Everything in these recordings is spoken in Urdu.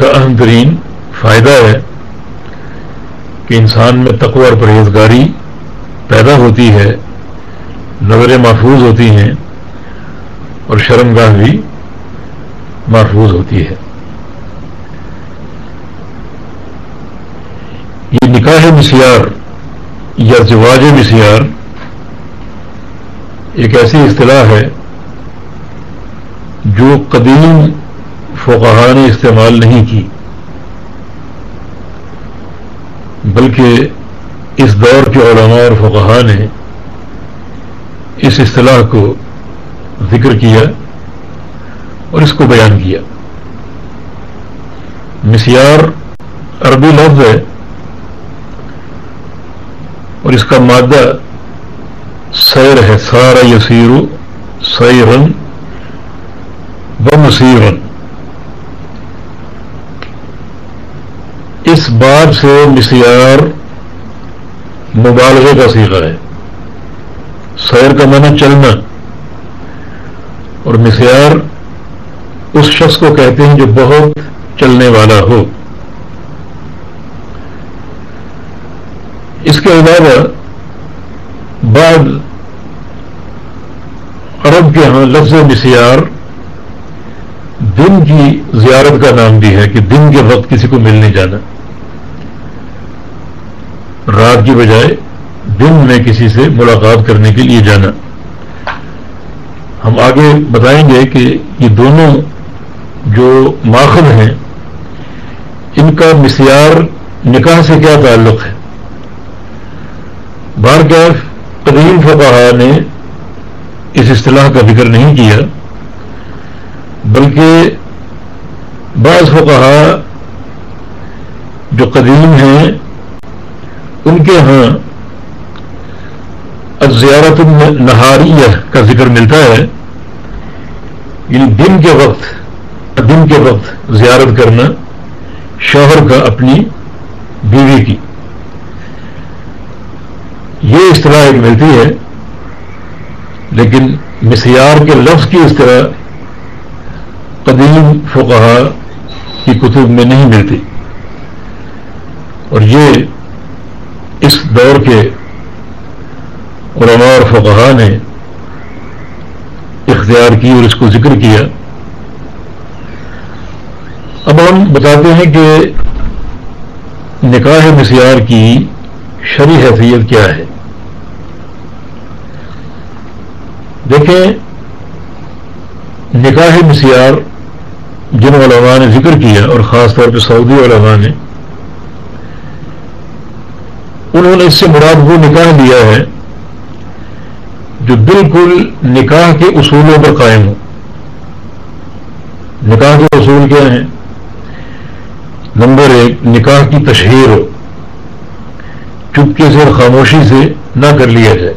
کا اہم ترین فائدہ ہے کہ انسان میں تقوی اور پرہیزگاری پیدا ہوتی ہے، نظریں محفوظ ہوتی ہیں اور شرمگاہ بھی محفوظ ہوتی ہے۔ یہ نکاح مسیار یا زواج مسیار ایک ایسی اصطلاح ہے جو قدیم فقہ نے استعمال نہیں کی، بلکہ اس دور کے علماء اور فقہ نے اس اصطلاح کو ذکر کیا اور اس کو بیان کیا۔ مسیار عربی لفظ ہے اور اس کا مادہ سیر ہے سارا یسیرو سیرن و مسیرن۔ اس بات سے مسیار مبالغے کا سیکھا ہے۔ سیر کا معنی چلنا۔ اور مسیار اس شخص کو کہتے ہیں جو بہت چلنے والا ہو۔ اس کے علاوہ بعد عرب کے ہاں لفظ مسیار دن کی زیارت کا نام بھی ہے کہ دن کے وقت کسی کو ملنے جانا۔ رات کی بجائے دن میں کسی سے ملاقات کرنے کے لیے جانا۔ ہم آگے بتائیں گے کہ یہ دونوں جو ماخذ ہیں، ان کا مسیار نکاح سے کیا تعلق ہے؟ بار کیف قدیم فقہ نے اس اصطلاح کا ذکر نہیں کیا، بلکہ بعض فقہ جو قدیم ہیں ان کے ہاں زیارت نہاریہ کا ذکر ملتا ہے۔ یعنی دن کے وقت، دن کے وقت زیارت کرنا شوہر کا اپنی بیوی کی۔ یہ اصطلاح ایک ملتی ہے، لیکن مسیار کے لفظ کی اس طرح قدیم فقہ کی کتب میں نہیں ملتی۔ اور یہ اس دور کے علماء اور فقہ نے اختیار کی اور اس کو ذکر کیا۔ اب ہم بتاتے ہیں کہ نکاح مسیار کی شری حیثیت کیا ہے۔ دیکھیں، نکاح مسیار جن علماء نے ذکر کیا اور خاص طور پہ سعودی علماء نے انہوں نے اس سے مراد وہ نکاح دیا ہے جو بالکل نکاح کے اصولوں پر قائم ہو۔ نکاح کے اصول کیا ہیں؟ نمبر ایک، نکاح کی تشہیر ہو۔ چپکے سے اور خاموشی سے نہ کر لیا جائے۔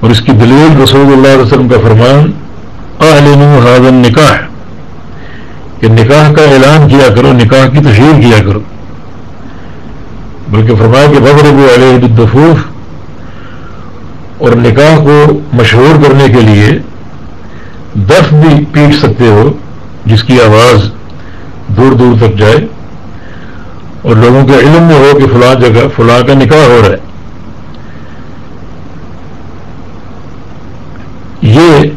اور اس کی دلیل رسول اللہ علیہ وسلم کا فرمان اہل حاضن نکاح کہ نکاح کا اعلان کیا کرو، نکاح کی تشہیر کیا کرو۔ بلکہ فرمایا کہ بغر وہ علیہ الدفوف اور نکاح کو مشہور کرنے کے لیے دف بھی پیٹ سکتے ہو، جس کی آواز دور دور تک جائے۔ اور لوگوں کے علم میں ہو کہ فلاں جگہ، فلاں کا نکاح ہو رہا ہے۔ یہ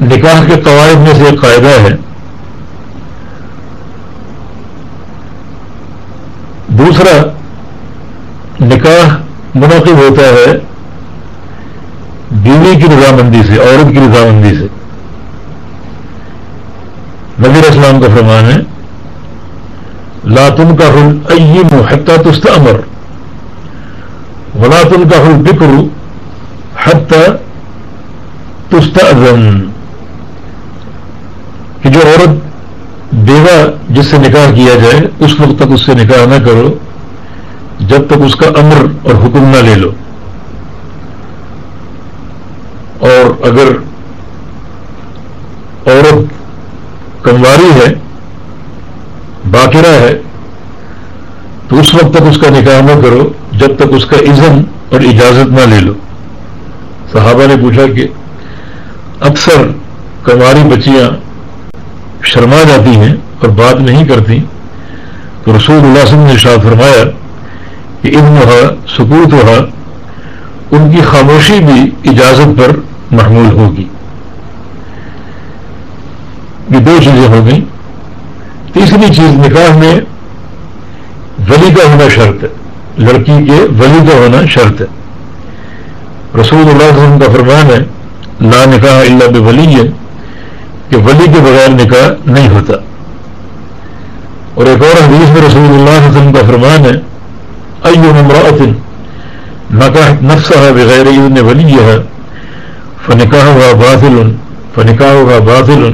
نکاح کے قواعد میں سے ایک قاعدہ ہے۔ دوسرا نکاح منعقد ہوتا ہے بیوی کی رضامندی سے، عورت کی رضامندی سے۔ نبیر اسلام کا فرمان ہے لاتن کا حل ایم حتہ تست امر ولاتن کا حل بکرو حتہ تست کہ جو عورت بیوہ جس سے نکاح کیا جائے، اس وقت تک اس سے نکاح نہ کرو۔ جب تک اس کا امر اور حکم نہ لے لو۔ اور اگر عورت کمواری ہے، باقرہ ہے، تو اس وقت تک اس کا نکاح نہ کرو، جب تک اس کا عزم اور اجازت نہ لے لو۔ صحابہ نے پوچھا کہ اکثر کماری بچیاں شرما جاتی ہیں اور بات نہیں کرتی۔ تو رسول اللہ وسلم نے ارشاد فرمایا کہ علم سکوت ہوا ان کی خاموشی بھی اجازت پر محمول ہوگی۔ یہ دو چیزیں ہو گئیں۔ تیسری چیز نکاح میں ولی کا ہونا شرط ہے۔ لڑکی کے ولی کا ہونا شرط ہے۔ رسول اللہ علیہ وسلم کا فرمان ہے، لا نکاح اللہ بے ولی ہے کہ ولی کے بغیر نکاح نہیں ہوتا۔ اور ایک اور حدیث میں رسول اللہ علیہ وسلم کا فرمان ہے ایو امراۃ نکاح نفس ہے بغیر اذن ولی ہے ہوا باطل فنکاح باطل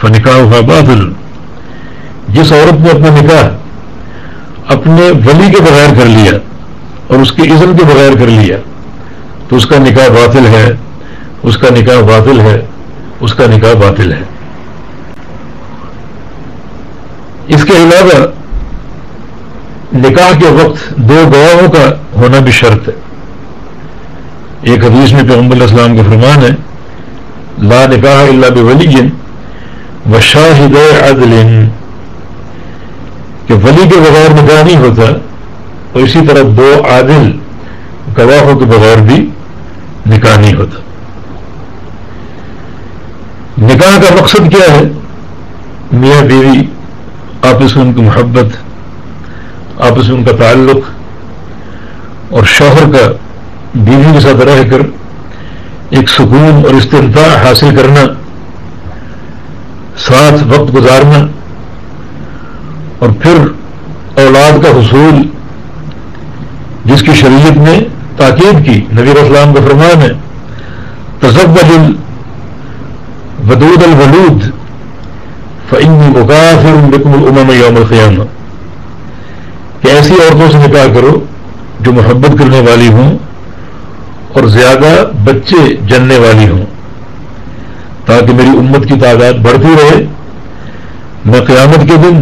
فنکاح باطل. جس عورت نے اپنا نکاح اپنے ولی کے بغیر کر لیا اور اس کی عزم کے بغیر کر لیا، تو اس کا نکاح باطل ہے، اس کا نکاح باطل ہے، اس کا نکاح باطل ہے۔ اس کے علاوہ نکاح کے وقت دو گواہوں کا ہونا بھی شرط ہے۔ ایک حدیث میں پیغمبر السلام کا فرمان ہے، لا نکاح اللہ بولی و شاہد عدل۔ کہ ولی کے بغیر نکاح نہیں ہوتا، اور اسی طرح دو عادل گواہوں کے بغیر بھی نکاح نہیں ہوتا۔ نکاح کا مقصد کیا ہے؟ میاں بیوی، آپس میں ان کی محبت آپس میں ان کا تعلق اور شوہر کا بیوی کے ساتھ رہ کر ایک سکون اور استنفاع حاصل کرنا، ساتھ وقت گزارنا اور پھر اولاد کا حصول جس کی شریعت نے تاکید کی، نبی اسلام کا فرمان ہے تزب ودود الولود فعمی مقافر بکم العمم یوم القیامہ۔ کہ ایسی عورتوں سے نکاح کرو جو محبت کرنے والی ہوں اور زیادہ بچے جننے والی ہوں تاکہ میری امت کی تعداد بڑھتی رہے۔ میں قیامت کے دن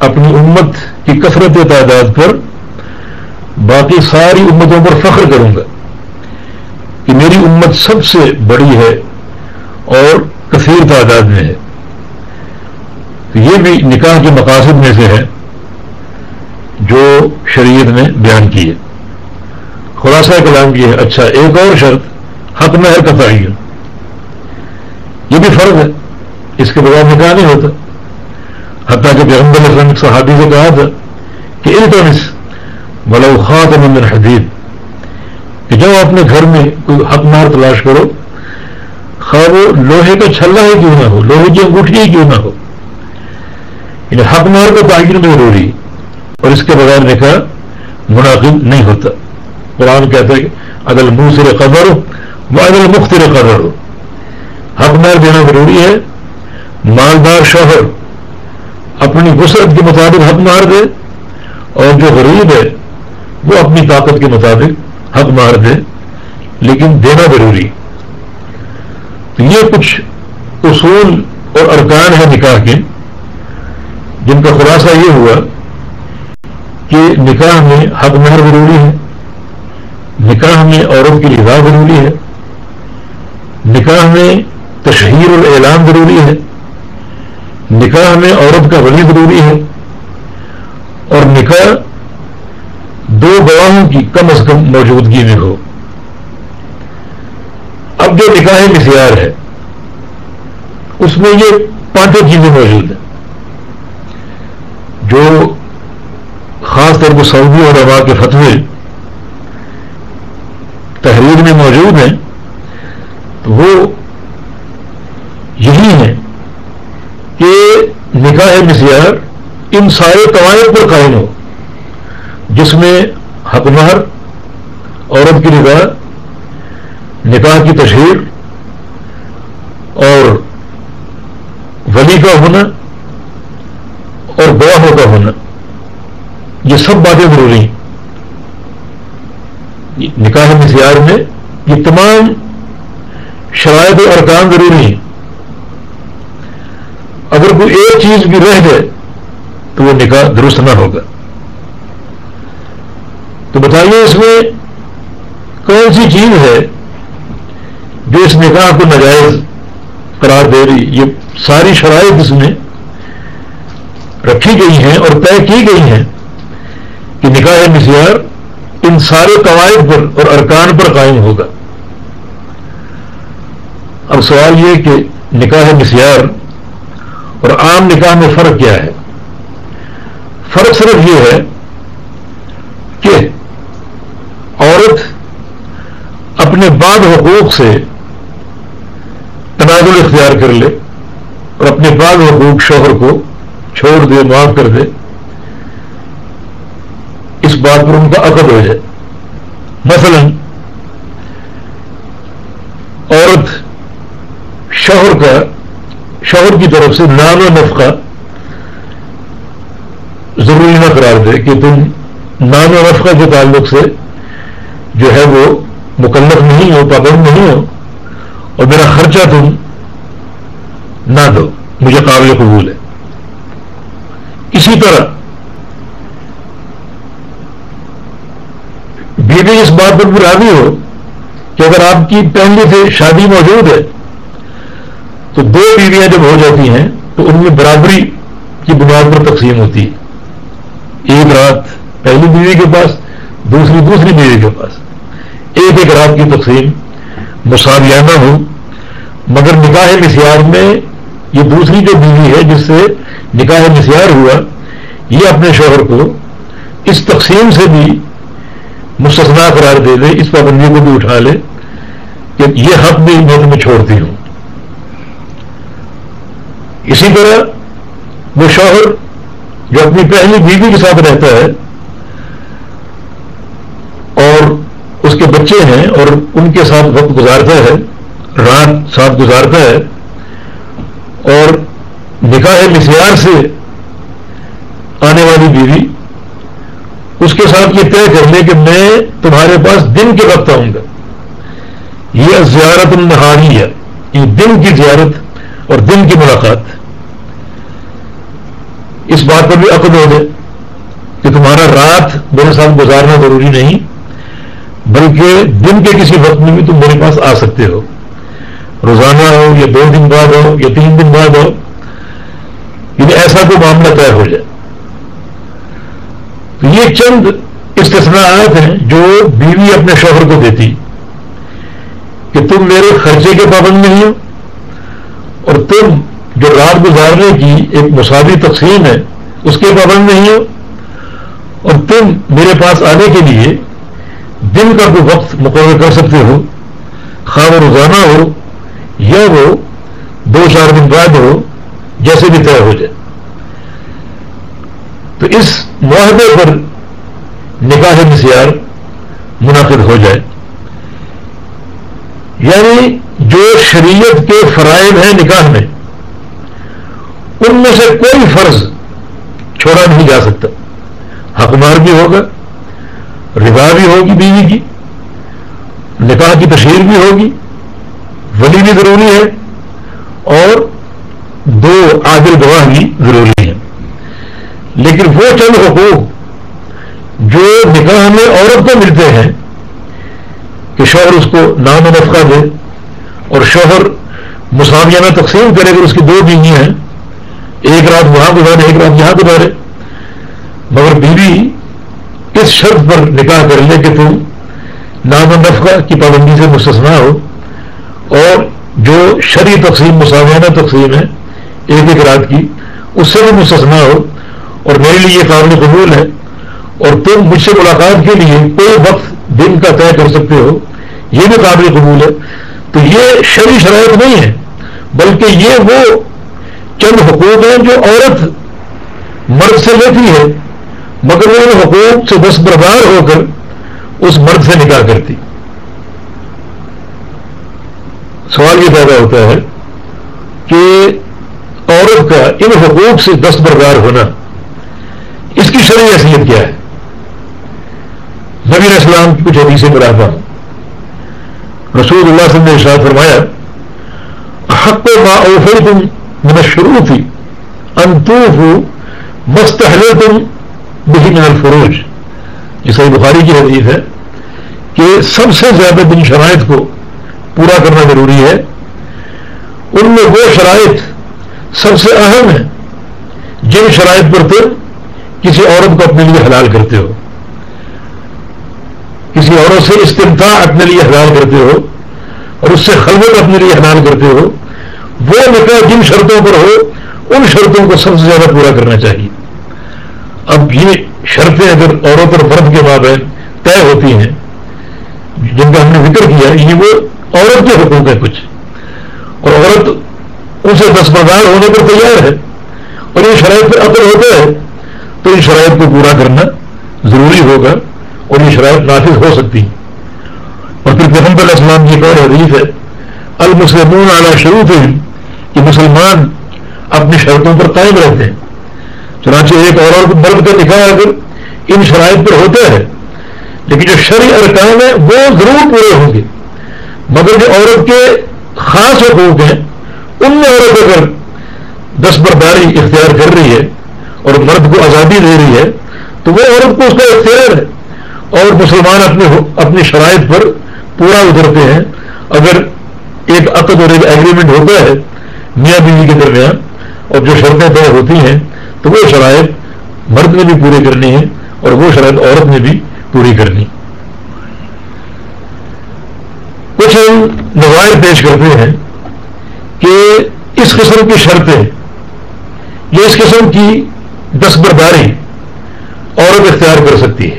اپنی امت کی کثرت تعداد پر باقی ساری امتوں پر فخر کروں گا کہ میری امت سب سے بڑی ہے اور کثیر تعداد میں ہے۔ تو یہ بھی نکاح کے مقاصد میں سے ہے۔ جو شریعت نے بیان کی ہے۔ خلاصہ کلام کی ہے اچھا ایک اور شرط، حق مہر کا تعین یہ بھی فرض ہے، اس کے بغیر نکاح نہیں ہوتا۔ حتیٰ کہ پیغمبر صحابی سے کہا تھا کہ التمس ولو خاتم من حدید، کہ جب اپنے گھر میں کوئی حق مار تلاش کرو، خواہ وہ لوہے کا چھلا ہی کیوں نہ ہو، لوہے کی انگوٹھی ہی کیوں نہ ہو۔ یعنی حق مار کا تعین میں ضروری اور اس کے بغیر نکاح منعقد نہیں ہوتا۔ قرآن کہتا ہے کہ اگر منہ سے قدر ہو وہ اگر مختر قدر۔ ہو حق مار دینا ضروری ہے۔ مالدار شوہر اپنی وسعت کے مطابق حق مار دے اور جو غریب ہے وہ اپنی طاقت کے مطابق حق مار دے، لیکن دینا ضروری۔ تو یہ کچھ اصول اور ارکان ہیں نکاح کے۔ جن کا خلاصہ یہ ہوا کہ نکاح میں حق مہر ضروری ہے، نکاح میں عورت کی رضا ضروری ہے، نکاح میں تشہیر اور اعلان ضروری ہے، نکاح میں عورت کا ولی ضروری ہے، اور نکاح دو گواہوں کی کم از کم موجودگی میں ہو۔ اب جو نکاح مسیار ہے، اس میں یہ پانچوں چیزیں موجود ہیں۔ جو خاص طور پر سعودی اور ابا کے فتوے تحریر میں موجود ہیں، تو وہ یہی ہیں کہ نکاح مسیار ان سارے قواعد پر قائم ہو، جس میں حق مہر، عورت کی نگاہ، نکاح کی تشہیر اور ولی کا ہونا اور گواہوں کا ہونا۔ یہ سب باتیں ضروری ہیں۔ نکاح مسیار میں یہ تمام شرائط اور ارکان ضروری ہیں۔ اگر کوئی ایک چیز بھی رہ جائے تو وہ نکاح درست نہ ہوگا۔ تو بتائیے اس میں کون سی چیز ہے جو اس نکاح کو ناجائز قرار دے رہی یہ ساری شرائط اس میں رکھی گئی ہیں اور طے کی گئی ہیں۔ کہ نکاح مسیار ان سارے قواعد پر اور ارکان پر قائم ہوگا۔ اب سوال یہ کہ نکاح مسیار اور عام نکاح میں فرق کیا ہے؟ فرق صرف یہ ہے کہ عورت اپنے بعد حقوق سے تنازل اختیار کر لے اور اپنے بعد حقوق شوہر کو چھوڑ دے، معاف کر دے۔ اس بات پر ان کا عقد ہو جائے مثلا، عورت شوہر کا، شوہر کی طرف سے نام و نفقہ ضروری نہ قرار دے کہ تم نام و نفقہ کے تعلق سے جو ہے وہ مکلف نہیں ہو، پابند نہیں ہو، اور میرا خرچہ تم نہ دو، مجھے قابل قبول ہے۔ اسی طرح بیوی اس بات پر بھی راضی ہو کہ اگر آپ کی پہلے سے شادی موجود ہے، تو دو بیویاں جب ہو جاتی ہیں، تو ان میں برابری کی بنیاد پر تقسیم ہوتی ہے۔ ایک رات پہلی بیوی کے پاس، دوسری دوسری بیوی کے پاس۔ ایک ایک رات کی تقسیم، مساویانہ ہو۔ مگر نکاح مسیار میں یہ دوسری جو بیوی ہے، جس سے نکاح مسیار ہوا، یہ اپنے شوہر کو اس تقسیم سے بھی مستثنا قرار دے دے، اس پابندی کو بھی اٹھا لے کہ یہ حق بھی میں تمہیں چھوڑتی ہوں۔ اسی طرح وہ شوہر جو اپنی پہلی بیوی کے ساتھ رہتا ہے اور اس کے بچے ہیں اور ان کے ساتھ وقت گزارتا ہے، رات ساتھ گزارتا ہے اور نکاح مسیار سے آنے والی بیوی اس کے ساتھ یہ طے کر لے کہ میں تمہارے پاس دن کے وقت آؤں گا۔ یہ زیارت النہاری ہے۔ یہ دن کی زیارت اور دن کی ملاقات۔ اس بات پر بھی عقد ہو جائے کہ تمہارا رات میرے ساتھ گزارنا ضروری نہیں، بلکہ دن کے کسی وقت میں بھی تم میرے پاس آ سکتے ہو۔ روزانہ ہو یا دو دن بعد ہو یا تین دن بعد ہو یعنی ایسا کوئی معاملہ طے ہو جائے۔ یہ چند استثناءات ہیں جو بیوی اپنے شوہر کو دیتی کہ تم میرے خرچے کے پابند نہیں ہو اور تم جو رات گزارنے کی ایک مساوی تقسیم ہے اس کے پابند نہیں ہو اور تم میرے پاس آنے کے لیے دن کا کوئی وقت مقرر کر سکتے ہو خواہ روزانہ ہو یا وہ دو چار دن بعد ہو، جیسے بھی طے ہو جائے۔ تو اس معاہدے پر نکاح نسیار منعقد ہو جائے۔ یعنی جو شریعت کے فرائض ہیں نکاح میں، ان میں سے کوئی فرض چھوڑا نہیں جا سکتا۔ حکمار بھی ہوگا، ربا بھی ہوگی بیوی کی، نکاح کی تشہیر بھی ہوگی، ولی بھی ضروری ہے، اور دو عادل گواہ بھی ضروری ہے لیکن وہ چند حقوق جو نکاح میں عورت کو ملتے ہیں کہ شوہر اس کو نام و نفقہ دے اور شوہر مساویانہ تقسیم کرے اگر اس کی دو بیویاں ہیں، ایک رات وہاں گزارے، ایک رات یہاں گزارے۔ مگر بیوی اس شرط پر نکاح کر لے کہ تم نام و نفقہ کی پابندی سے مستثنا ہو اور جو شرعی تقسیم، مساویانہ تقسیم ہے، ایک ایک رات کی، اس سے بھی مستثنا ہو۔ اور میرے لیے یہ قابل قبول ہے۔ اور تم مجھ سے ملاقات کے لیے کوئی وقت دن کا طے کر سکتے ہو۔ یہ بھی قابل قبول ہے۔ تو یہ شری شرائط نہیں ہے، بلکہ یہ وہ چند حقوق ہیں جو عورت مرد سے لیتی ہے، مگر وہ ان حقوق سے دس بربار ہو کر اس مرد سے نکاح کرتی۔ سوال یہ پیدا ہوتا ہے کہ عورت کا ان حقوق سے دست بربار ہونا اس کی شرعی حیثیت کیا ہے؟ نبی اسلام کی کچھ حدیثیں مراتا ہوں رسول اللہ صلی اللہ علیہ وسلم نے فرمایا حق ما اوفر تم من شروع تھی انتوف مستحل تم بہی من الفروج. یہ صحیح بخاری کی حدیث ہے کہ سب سے زیادہ دن شرائط کو پورا کرنا ضروری ہے۔ ان میں وہ شرائط سب سے اہم ہے جن شرائط پر تم کسی عورت کو اپنے لیے حلال کرتے ہو، کسی عورت سے استمتا اپنے لیے حلال کرتے ہو اور اس سے خلوت اپنے لیے حلال کرتے ہو، وہ نکاح جن شرطوں پر ہو، ان شرطوں کو سب سے زیادہ پورا کرنا چاہیے۔ اب یہ شرطیں اگر عورت اور مرد کے مابین طے ہوتی ہیں، جن کا ہم نے ذکر کیا، یہ وہ عورت کے حقوق ہے کچھ۔ اور عورت اسے دستبردار ہونے پر تیار ہے اور یہ شرائط پر اثر ہوتا ہے تو ان شرائط کو پورا کرنا ضروری ہوگا اور یہ شرائط نافذ ہو سکتی اور پھر محمد علیہ السلام کی ایک اور حدیث ہے، المسلمون اعلیٰ شروع تھے کہ مسلمان اپنی شرطوں پر قائم رہتے ہیں۔ چنانچہ ایک اور مرد کا نکاح اگر ان شرائط پر ہوتا ہے، لیکن جو شرع ارکان ہے وہ ضرور پورے ہوں گے۔ مگر جو عورت کے خاص حقوق ہیں، ان میں عورت اگر دس برداری اختیار کر رہی ہے اور مرد کو آزادی دے رہی ہے، تو وہ عورت کو اس کا اختیار ہے۔ اور مسلمان اپنے اپنی شرائط پر پورا اترتے ہیں۔ اگر ایک عقد اور ایک ایگریمنٹ ہوتا ہے میاں بیوی کے درمیان، اور جو شرطیں طے ہوتی ہیں، تو وہ شرائط مرد نے بھی پوری کرنی ہے اور وہ شرائط عورت نے بھی پوری کرنی۔ کچھ نظائر پیش کرتے ہیں کہ اس قسم کی شرطیں یا اس قسم کی دستبرداری عورت اختیار کر سکتی ہے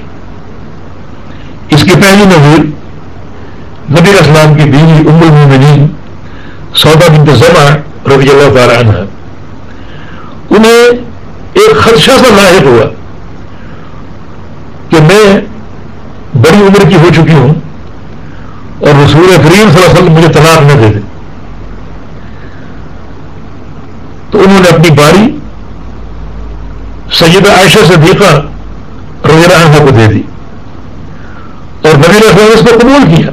اس کی پہلی نظیر نبی اسلام کی بیوی ام المومنین سودا بنت زمع رضی اللہ تعالیٰ عنہ۔ انہیں ایک خدشہ سا لاحق ہوا کہ میں بڑی عمر کی ہو چکی ہوں اور رسول کریم صلی اللہ علیہ وسلم مجھے طلاق نہ دے دے تو انہوں نے اپنی باری سیدہ عائشہ سے دیکھا عنہ کو دے دی اور نبی نے اس کو قبول کیا۔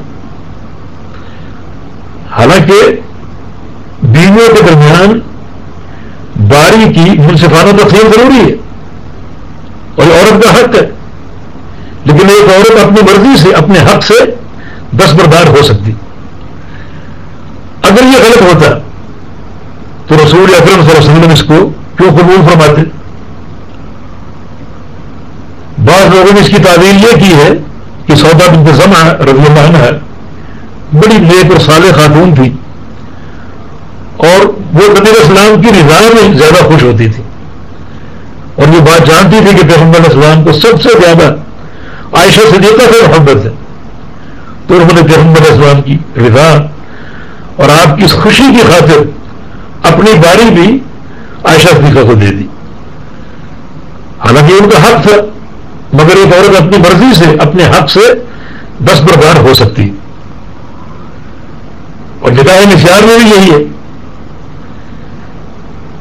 حالانکہ بیویوں کے درمیان باری کی منصفانہ تقسیم ضروری ہے۔ اور عورت کا حق ہے۔ لیکن ایک عورت اپنی مرضی سے اپنے حق سے دس بردار ہو سکتی۔ اگر یہ غلط ہوتا تو رسول اکرم صلی اللہ علیہ وسلم اس کو کیوں قبول فرماتے؟ بعض لوگوں نے اس کی تعویل یہ کی ہے کہ سودا بنت زمع رضی اللہ عنہ بڑی نیک اور صالح خاتون تھی اور وہ نبی اسلام کی رضا میں زیادہ خوش ہوتی تھی اور یہ بات جانتی تھی کہ پیغمبر اسلام کو سب سے زیادہ عائشہ صدیقہ سے محبت ہے۔ تو انہوں نے پیغمبر اسلام کی رضا اور آپ کی اس خوشی کی خاطر اپنی باری بھی عائشہ صدیقہ کو دے دی۔ حالانکہ ان کا حق تھا۔ مگر ایک عورت اپنی مرضی سے اپنے حق سے دس بردار ہو سکتی۔ اور نکاح نشیار میں بھی یہی ہے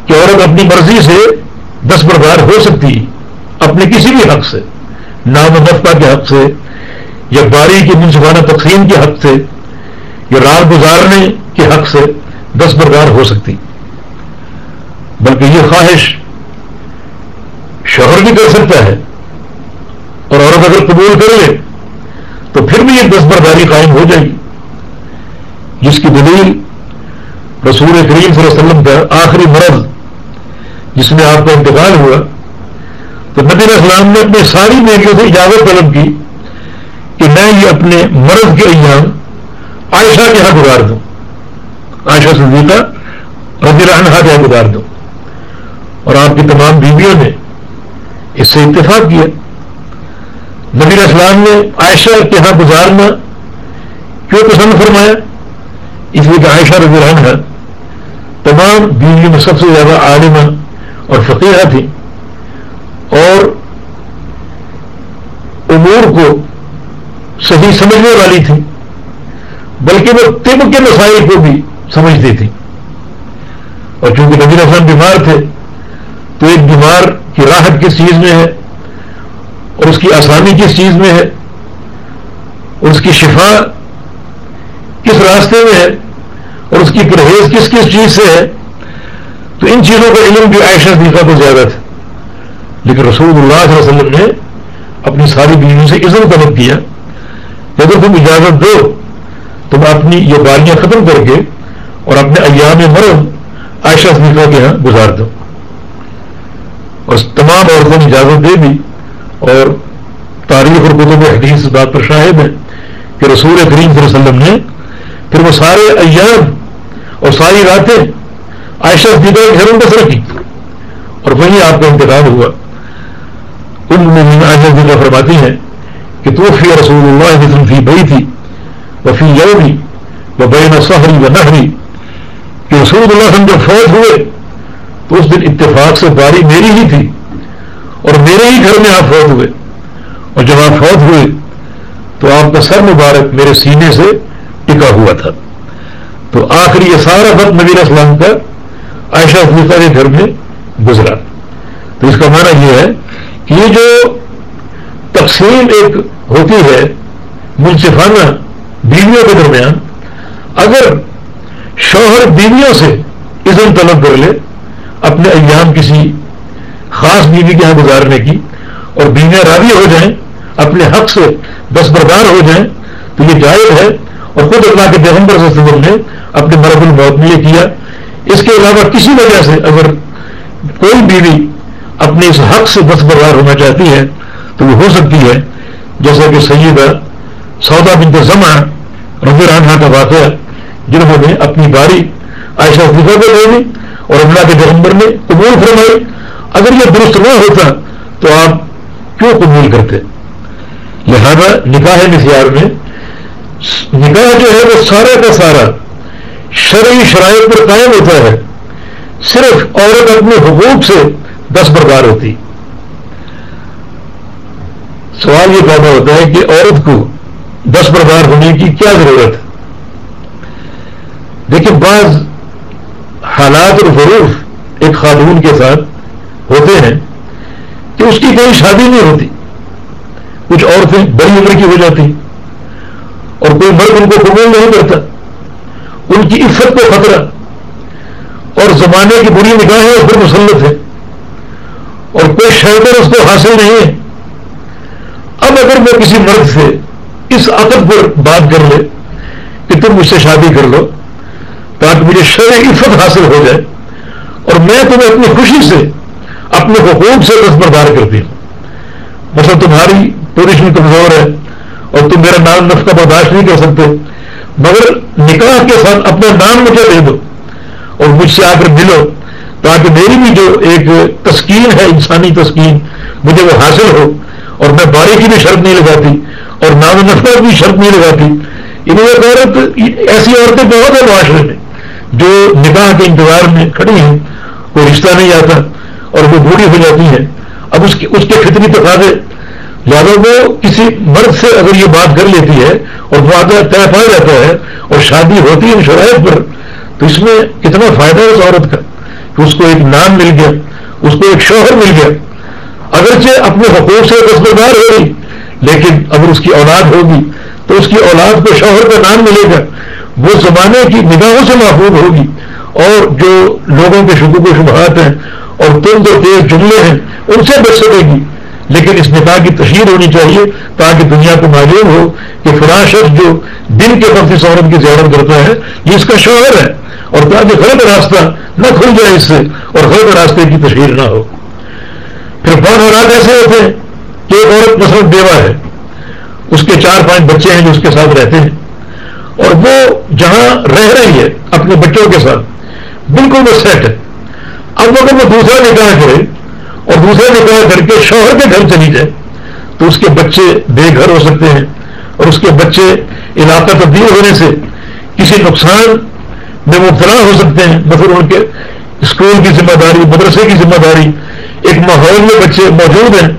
کہ عورت اپنی مرضی سے دس بردار ہو سکتی، اپنے کسی بھی حق سے، نام نفقہ کے حق سے، یا باری کی منصفانہ تقسیم کے حق سے، یا رات گزارنے کے حق سے دس بردار ہو سکتی۔ بلکہ یہ خواہش شوہر بھی کر سکتا ہے۔ اور عورت اگر قبول کر لے، تو پھر بھی یہ دس برداری قائم ہو جائے گی۔ جس کی دلیل رسول کریم صلی اللہ علیہ وسلم کا آخری مرض، جس میں آپ کا انتقال ہوا، تو نبی السلام نے اپنے ساری بیٹیوں سے اجازت طلب کی کہ میں یہ اپنے مرض کے ایام عائشہ کے یہاں گزار دوں۔ عائشہ صدیقہ رضی اللہ عنہ کے یہاں گزار دوں۔ اور آپ کی تمام بیویوں نے اس سے اتفاق کیا۔ نبی اسلام نے عائشہ کے یہاں گزارنا کیوں پسند فرمایا؟ اس لیے کہ عائشہ رضی اللہ عنہ تمام بیویوں میں سب سے زیادہ عالمہ اور فقیرہ تھی اور امور کو صحیح سمجھنے والی تھی، بلکہ وہ طب کے مسائل کو بھی سمجھتی تھی۔ اور چونکہ نبی اسلام بیمار تھے، تو ایک بیمار کی راحت کس چیز میں ہے؟ اور اس کی آسانی کس چیز میں ہے؟ اور اس کی شفا کس راستے میں ہے؟ اور اس کی پرہیز کس کس چیز سے ہے؟ تو ان چیزوں کا علم بھی عائشہ دیفا کو زیادہ تھا۔ لیکن رسول اللہ صلی اللہ علیہ وسلم نے اپنی ساری بیویوں سے عزم طلب کیا۔ کہ اگر تم اجازت دو، تم اپنی یہ باریاں ختم کر کے اور اپنے ایام مرم عائشہ صدیقہ کے یہاں گزار دو۔ اور تمام عورتوں نے اجازت دے دی۔ اور تاریخ اور کتب حدیث اس بات پر شاہد ہے کہ رسول کریم صلی اللہ علیہ وسلم نے پھر وہ سارے ایام اور ساری راتیں عائشہ دیگر کے گھروں بس رکھی اور وہیں آپ کا انتخاب ہوا۔ ان میں عائشہ دیگر فرماتی ہیں کہ تو فی رسول اللہ فی بئی تھی وہ فی یومی وہ بین سہری و نہری کہ رسول اللہ ہم جب فوت ہوئے تو اس دن اتفاق سے باری میری ہی تھی۔ اور میرے ہی گھر میں آپ فوت ہوئے۔ اور جب آپ فوت ہوئے تو آپ کا سر مبارک میرے سینے سے ٹکا ہوا تھا۔ تو آخری یہ سارا وقت نبی اسلام کا عائشہ افریقہ کے گھر میں گزرا۔ تو اس کا معنی یہ ہے کہ یہ جو تقسیم ایک ہوتی ہے منصفانہ بیویوں کے درمیان، اگر شوہر بیویوں سے عزم طلب کر لے، اپنے ایام کسی خاص بیوی کے یہاں گزارنے کی اور بیویاں راضی ہو جائیں، اپنے حق سے دستبردار ہو جائیں، تو یہ جائز ہے۔ اور خود اللہ کے پیغمبر صلی اللہ علیہ وسلم نے اپنے مرد الموت میں یہ کیا۔ اس کے علاوہ کسی وجہ سے اگر کوئی بیوی اپنے اس حق سے دستبردار ہونا چاہتی ہے، تو وہ ہو سکتی ہے۔ جیسا کہ سیدہ سودا بنت زمع رضی عنہ کا واقعہ، جنہوں نے اپنی باری عائشہ فکر کو دے دی اور اللہ کے پیغمبر نے قبول فرمائی۔ اگر یہ درست نہ ہوتا تو آپ کیوں قبول کرتے؟ لہذا نکاح نثار میں نکاح جو ہے وہ سارا کا سارا شرعی شرائط پر قائم ہوتا ہے۔ صرف عورت اپنے حقوق سے دس بردار ہوتی۔ سوال یہ پیدا ہوتا ہے کہ عورت کو دس بردار ہونے کی کیا ضرورت؟ ہے دیکھیں، بعض حالات اور ضرور ایک خاتون کے ساتھ ہوتے ہیں کہ اس کی کوئی شادی نہیں ہوتی۔ کچھ عورتیں بڑی عمر کی ہو جاتی۔ اور کوئی مرد ان کو قبول نہیں کرتا۔ ان کی عفت کو خطرہ۔ اور زمانے کی بری نگاہیں اس پر مسلط ہے اور کوئی شہر اس کو حاصل نہیں ہے۔ اب اگر وہ کسی مرد سے اس عقد پر بات کر لے کہ تم مجھ سے شادی کر لو، تاکہ مجھے شرع عفت حاصل ہو جائے اور میں تمہیں اپنی خوشی سے اپنے حقوق سے دستبردار کرتی ہوں۔ مثلا تمہاری پوزیشن کمزور ہے اور تم میرا نام نفس کا برداشت نہیں کر سکتے، مگر نکاح کے ساتھ اپنا نام مجھے دے دو اور مجھ سے آ کر ملو تاکہ میری بھی جو ایک تسکین ہے، انسانی تسکین، مجھے وہ حاصل ہو اور میں باری کی بھی شرط نہیں لگاتی اور نام نفع بھی شرط نہیں لگاتی۔ انہیں عورت، ایسی عورتیں بہت ہیں معاشرے میں جو نکاح کے انتظار میں کھڑی ہیں، کوئی رشتہ نہیں آتا۔ اور وہ بوڑھی ہو جاتی ہیں۔ اب اس کے اس کے فطری تقاضے؟ لہٰذا وہ کسی مرد سے اگر یہ بات کر لیتی ہے اور وہ آگے طے پا جاتا ہے اور شادی ہوتی ہے شرائط پر، تو اس میں کتنا فائدہ ہے اس عورت کا؟ کہ اس کو ایک نام مل گیا، اس کو ایک شوہر مل گیا۔ اگرچہ اپنے حقوق سے دستبردار ہوگی لیکن اگر اس کی اولاد ہوگی، تو اس کی اولاد کو شوہر کا نام ملے گا۔ وہ زمانے کی نگاہوں سے محفوظ ہوگی اور جو لوگوں کے شکو و شبہات ہیں اور تم جو تیز جملے ہیں، ان سے بچ سکے گی۔ لیکن اس نکاح کی تشہیر ہونی چاہیے، تاکہ دنیا کو معلوم ہو کہ فلاں شخص جو دن کے وقت اس عورت کی زیارت کرتا ہے، یہ اس کا شوہر ہے۔ اور تاکہ غلط راستہ نہ کھل جائے اس سے اور غلط راستے کی تشہیر نہ ہو۔ پھر بعض حالات ایسے ہوتے ہیں کہ ایک عورت مثلاً بیوہ ہے۔ اس کے چار پانچ بچے ہیں جو اس کے ساتھ رہتے ہیں۔ اور وہ جہاں رہ رہی ہے، اپنے بچوں کے ساتھ، بالکل وہ سیٹ ہے۔ اب اگر وہ دوسرا نکاح کرے اور دوسرا نکاح کر کے شوہر کے گھر چلی جائے، تو اس کے بچے بے گھر ہو سکتے ہیں اور اس کے بچے علاقہ تبدیل ہونے سے کسی نقصان میں مبتلا ہو سکتے ہیں۔ مطلب ان کے اسکول کی ذمہ داری، مدرسے کی ذمہ داری، ایک ماحول میں بچے موجود ہیں۔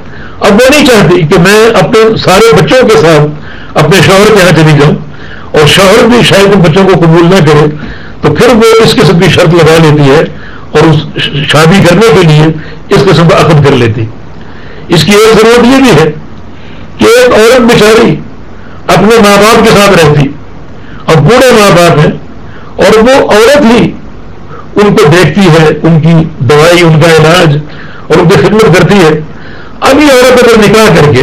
اب وہ نہیں چاہتی کہ میں اپنے سارے بچوں کے ساتھ اپنے شوہر کے یہاں چلی جاؤں اور شوہر بھی شاید ان بچوں کو قبول نہ کرے، تو پھر وہ اس قسم کی شرط لگا لیتی ہے اور اس شادی کرنے کے لیے اس قسم کا عقد کر لیتی۔ اس کی ایک ضرورت یہ بھی ہے کہ ایک عورت بیچاری اپنے ماں باپ کے ساتھ رہتی اور بوڑھے ماں باپ ہیں اور وہ عورت ہی ان کو دیکھتی ہے، ان کی دوائی، ان کا علاج اور ان کی خدمت کرتی ہے۔ ابھی عورت اگر نکاح کر کے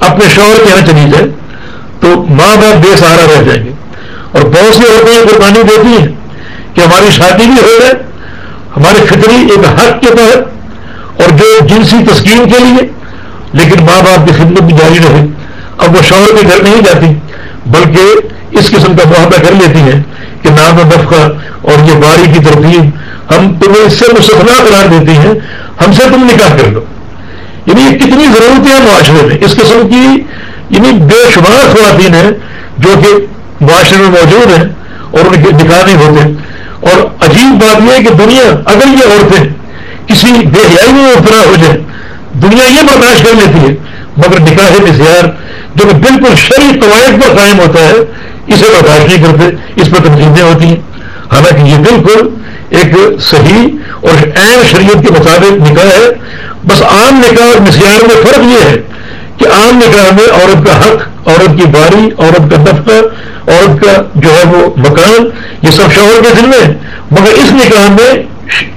اپنے شوہر کے یہاں چلی جائے تو ماں باپ بے سہارا رہ جائیں گے۔ اور بہت سی عورتیں یہ قربانی دیتی ہیں کہ ہماری شادی بھی ہو جائے ہماری فطری ایک حق کے تحت اور جو جنسی تسکین کے لیے، لیکن ماں باپ کی خدمت بھی جاری رہے۔ اب وہ شوہر کے گھر نہیں جاتی، بلکہ اس قسم کا معاہدہ کر لیتی ہیں کہ نام دفقہ اور یہ باری کی ترتیب ہم تمہیں اس سے مستفنا قرار دیتی ہیں، ہم سے تم نکاح کر لو یعنی یہ کتنی ضرورتیں ہیں معاشرے میں۔ اس قسم کی یعنی بے شمار خواتین ہیں جو کہ معاشرے میں موجود ہیں اور ان کے نکاح نہیں ہوتے۔ اور عجیب بات یہ ہے کہ دنیا اگر یہ عورتیں کسی بے حیائی میں مبتلا ہو جائے دنیا یہ برداشت کر لیتی ہے، مگر نکاح نثار جو کہ بالکل شریف قواعد پر قائم ہوتا ہے، اسے برداشت نہیں کرتے، اس پر تنظیمیں ہوتی ہیں۔ حالانکہ یہ بالکل ایک صحیح اور اہم شریعت کے مطابق نکاح ہے۔ بس عام نکاح اور مسیار میں فرق یہ ہے کہ عام نکاح میں عورت کا حق عورت کی باری، عورت کا دفتر، عورت کا جو ہے وہ مکان، یہ سب شوہر کے دل میں مگر اس نکاح میں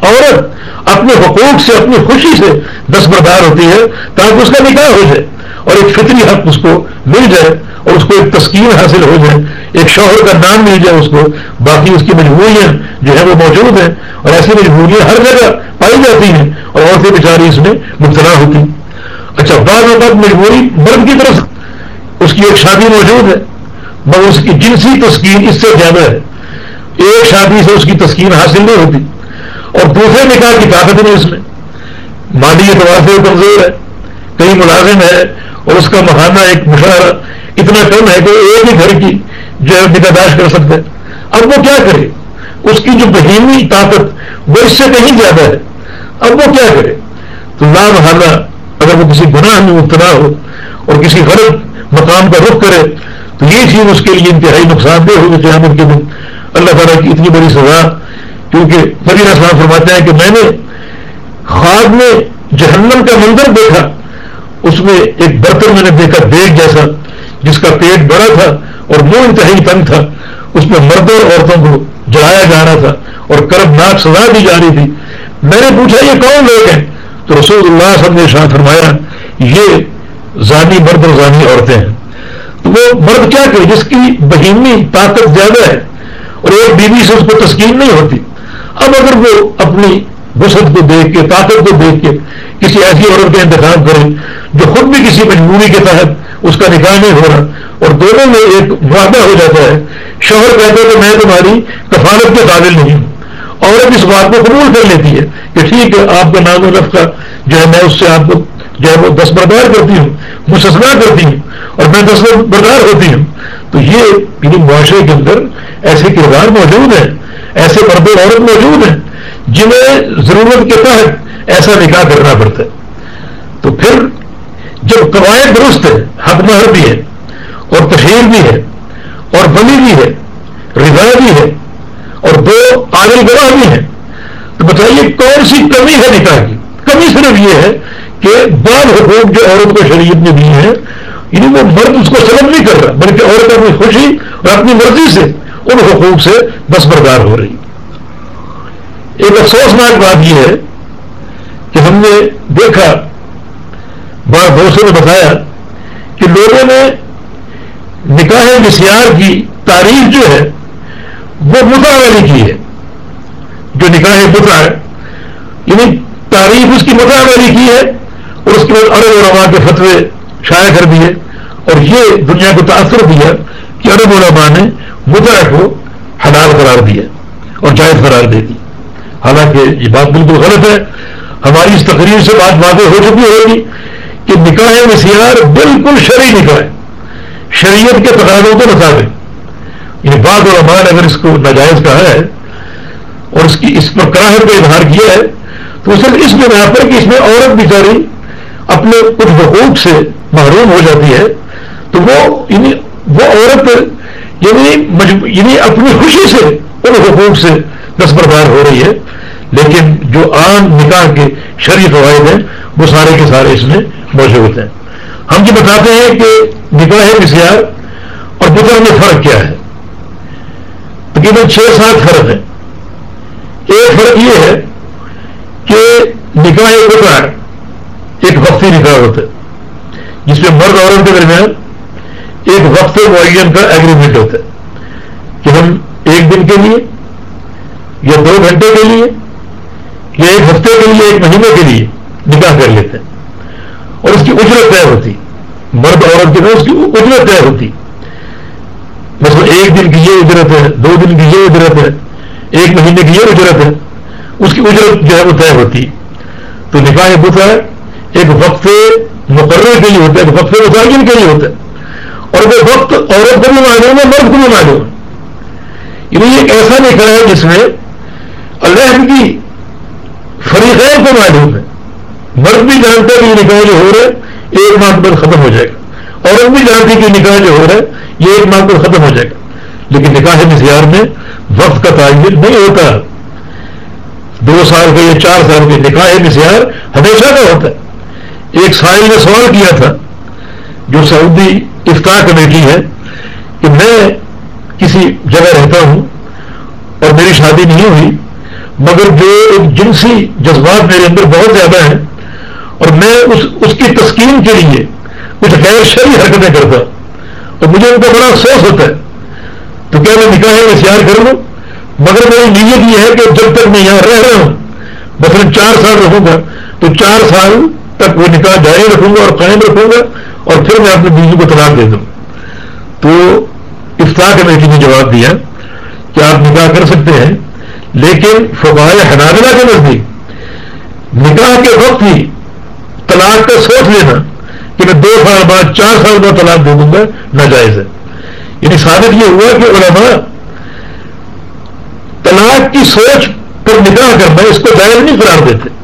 عورت اپنے حقوق سے، اپنی خوشی سے دستبردار ہوتی ہے تاکہ اس کا نکاح ہو جائے اور ایک فطری حق اس کو مل جائے اور اس کو ایک تسکین حاصل ہو جائے، ایک شوہر کا نام مل جائے اس کو۔ باقی اس کی مجبوریاں جو ہے وہ موجود ہیں اور ایسی مجبوریاں ہر جگہ پائی جاتی ہیں اور عورتیں بیچاری اس میں مبتلا ہوتی۔ ہیں اچھا بعض اوقات مجبوری مرد کی طرف اس کی ایک شادی موجود ہے، مگر اس کی جنسی تسکین اس سے زیادہ ہے۔ ایک شادی سے اس کی تسکین حاصل نہیں ہوتی۔ اور دوسرے نکاح کی طاقت نہیں اس میں۔ مالی اعتبار سے کمزور ہے، کئی ملازم ہے اور اس کا مہانہ ایک مشاہرہ اتنا کم ہے کہ ایک ہی گھر کی جو ہے نگہداشت کر سکتے اب وہ کیا کرے؟ اس کی جو بہیمی طاقت وہ اس سے کہیں زیادہ ہے۔ اب وہ کیا کرے؟ تو لا محالہ اگر وہ کسی گناہ میں مبتلا ہو اور کسی غلط مقام کا رخ کرے، تو یہ چیز اس کے لیے انتہائی نقصان دہ ہوگی قیامت کے دن اللہ تعالیٰ کی اتنی بڑی سزا، کیونکہ نبی اسلام فرماتے ہیں کہ میں نے خواب میں جہنم کا منظر دیکھا۔ اس میں ایک برتن میں نے دیکھا دیکھ جیسا، جس کا پیٹ بڑا تھا اور منہ انتہائی تنگ تھا۔ اس میں مردوں اور عورتوں کو جلایا جا رہا تھا اور کرب ناک سزا دی جا رہی تھی۔ میں نے پوچھا، یہ کون لوگ ہیں؟ تو رسول اللہ صاحب نے شاہ فرمایا، یہ زانی مرد اور زانی عورتیں۔ ہیں تو وہ مرد کیا کہ جس کی بہیمی طاقت زیادہ ہے اور ایک بیوی سے اس کو تسکین نہیں ہوتی۔ اب اگر وہ اپنی وسط کو دیکھ کے، طاقت کو دیکھ کے کسی ایسی عورت کا انتخاب کرے جو خود بھی کسی مجبوری کے تحت اس کا نکاح نہیں ہو رہا اور دونوں میں ایک معاہدہ ہو جاتا ہے، شوہر کہتا ہے کہ میں تمہاری کفالت کے قابل نہیں ہوں۔ عورت اس بات کو قبول کر لیتی ہے کہ ٹھیک ہے، آپ کا نام و رف جو ہے، میں اس سے آپ کو جو ہے وہ دستبردار کرتی ہوں مسسنا کرتی ہوں اور میں دستبردار ہوتی ہوں تو یہ یعنی معاشرے کے اندر ایسے کردار موجود ہیں، ایسے مرد عورت موجود ہیں، جنہیں ضرورت کے تحت ایسا نکاح کرنا پڑتا ہے۔ تو پھر جب قواعد درست ہے حق مہر بھی ہے، اور تشہیر بھی ہے، اور بلی بھی ہے، رضا بھی ہے، اور دو عادل گواہ بھی ہیں، تو بتائیے کون سی کمی ہے نکاح کی؟ کمی صرف یہ ہے کہ بعض حقوق جو عورت کو شریعت میں دی ہیں یعنی وہ مرد اس کو سلب نہیں کر رہا، بلکہ عورت اپنی خوشی اور اپنی مرضی سے ان حقوق سے دستبردار ہو رہی۔ ایک افسوسناک بات یہ ہے کہ ہم نے دیکھا، بعض دوستوں نے بتایا کہ لوگوں نے نکاح مسیار کی تاریخ جو ہے، وہ متا والی کی ہے۔ جو نکاح متا ہے یعنی تاریخ اس کی متا والی کی ہے اس کے بعد ارب علماء کے فتوے شائع کر دیے اور یہ دنیا کو تاثر دیا کہ ارب علماء نے متا کو حلال قرار دیا اور جائز قرار دے دی۔ حالانکہ یہ بات بالکل غلط ہے۔ ہماری اس تقریر سے بات واضح ہو چکی ہوگی کہ نکاح مسیار بالکل شرعی نکاح ہے۔ شریعت کے تقاضوں کے مطابق۔ یعنی بعض علماء نے اگر اس کو ناجائز کہا ہے اور اس کی اس پر کراہت کا اظہار کیا ہے تو صرف اس بنا پر کہ اس میں عورت بیچاری اپنے کچھ حقوق سے محروم ہو جاتی ہے، تو وہ یعنی وہ عورت یعنی یعنی اپنی خوشی سے ان حقوق سے دستبردار ہو رہی ہے۔ لیکن جو عام نکاح کے شرعی فوائد ہیں، وہ سارے کے سارے اس میں موجود ہیں۔ ہم یہ بتاتے ہیں کہ نکاح مسیار اور بتر میں فرق کیا ہے۔ تقریباً چھ سات فرق ہیں۔ ایک فرق یہ ہے کہ نکاح بتر ایک وقتی نکاح ہوتا ہے، جس میں مرد عورت کے درمیان ایک وقت معین کا ایگریمنٹ ہوتا ہے کہ ہم ایک دن کے لیے یا دو گھنٹے کے لیے یا ایک ہفتے کے لیے، ایک مہینے کے لیے نکاح کر لیتے ہیں۔ اور اس کی اجرت طے ہوتی، مرد عورت کے اس کی اجرت طے ہوتی۔ مثلا ایک دن کی یہ اجرت ہے، دو دن کی یہ اجرت ہے، ایک مہینے کی یہ اجرت ہے، اس کی اجرت جو ہے وہ طے ہوتی۔ تو نکاح بتا ہے ایک وقت مقرر کے لیے ہوتا ہے، ایک وقت متعین کے لیے ہوتا ہے۔ اور وہ وقت عورت کو بھی معلوم ہے، مرد کو بھی معلوم ہے۔ یعنی ایک ایسا نکاح ہے جس میں اللہ کی فریقین کو معلوم ہے۔ مرد بھی جانتا ہے کہ یہ نکاح جو ہو رہا ہے ایک ماہ بعد ختم ہو جائے گا۔ عورت بھی جانتی کہ نکاح جو ہو رہا ہے، یہ ایک ماہ بعد ختم ہو جائے گا۔ لیکن نکاح مسیار میں وقت کا تعین نہیں ہوتا۔ دو سال کا یا چار سال کے نکاح مسیار ہمیشہ کا ہوتا ہے۔ ایک سائل نے سوال کیا تھا، جو سعودی افطار کمیٹی ہے، کہ میں کسی جگہ رہتا ہوں اور میری شادی نہیں ہوئی، مگر جو ایک جنسی جذبات میرے اندر بہت زیادہ ہیں اور میں اس اس کی تسکین کے لیے کچھ غیر شری حرکتیں کرتا اور مجھے ان کا بڑا افسوس ہوتا ہے۔ تو کیا میں نکاح میں سیار کر لوں مگر میری نیت یہ ہے کہ جب تک میں یہاں رہ رہا ہوں، مثلاً چار سال رہوں گا، تو چار سال تک وہ نکاح جاری رکھوں گا اور قائم رکھوں گا اور پھر میں اپنی بیوی کو طلاق دے دوں۔ تو افطار کمیٹی نے جواب دیا کہ آپ نکاح کر سکتے ہیں، لیکن فوائے حنابلہ کے نزدیک نکاح کے وقت ہی طلاق کا سوچ لینا کہ میں دو سال بعد، چار سال بعد طلاق دے دوں گا، ناجائز ہے۔ یعنی ثابت یہ ہوا کہ علماء طلاق کی سوچ پر نکاح کرنا اس کو جائز نہیں قرار دیتے۔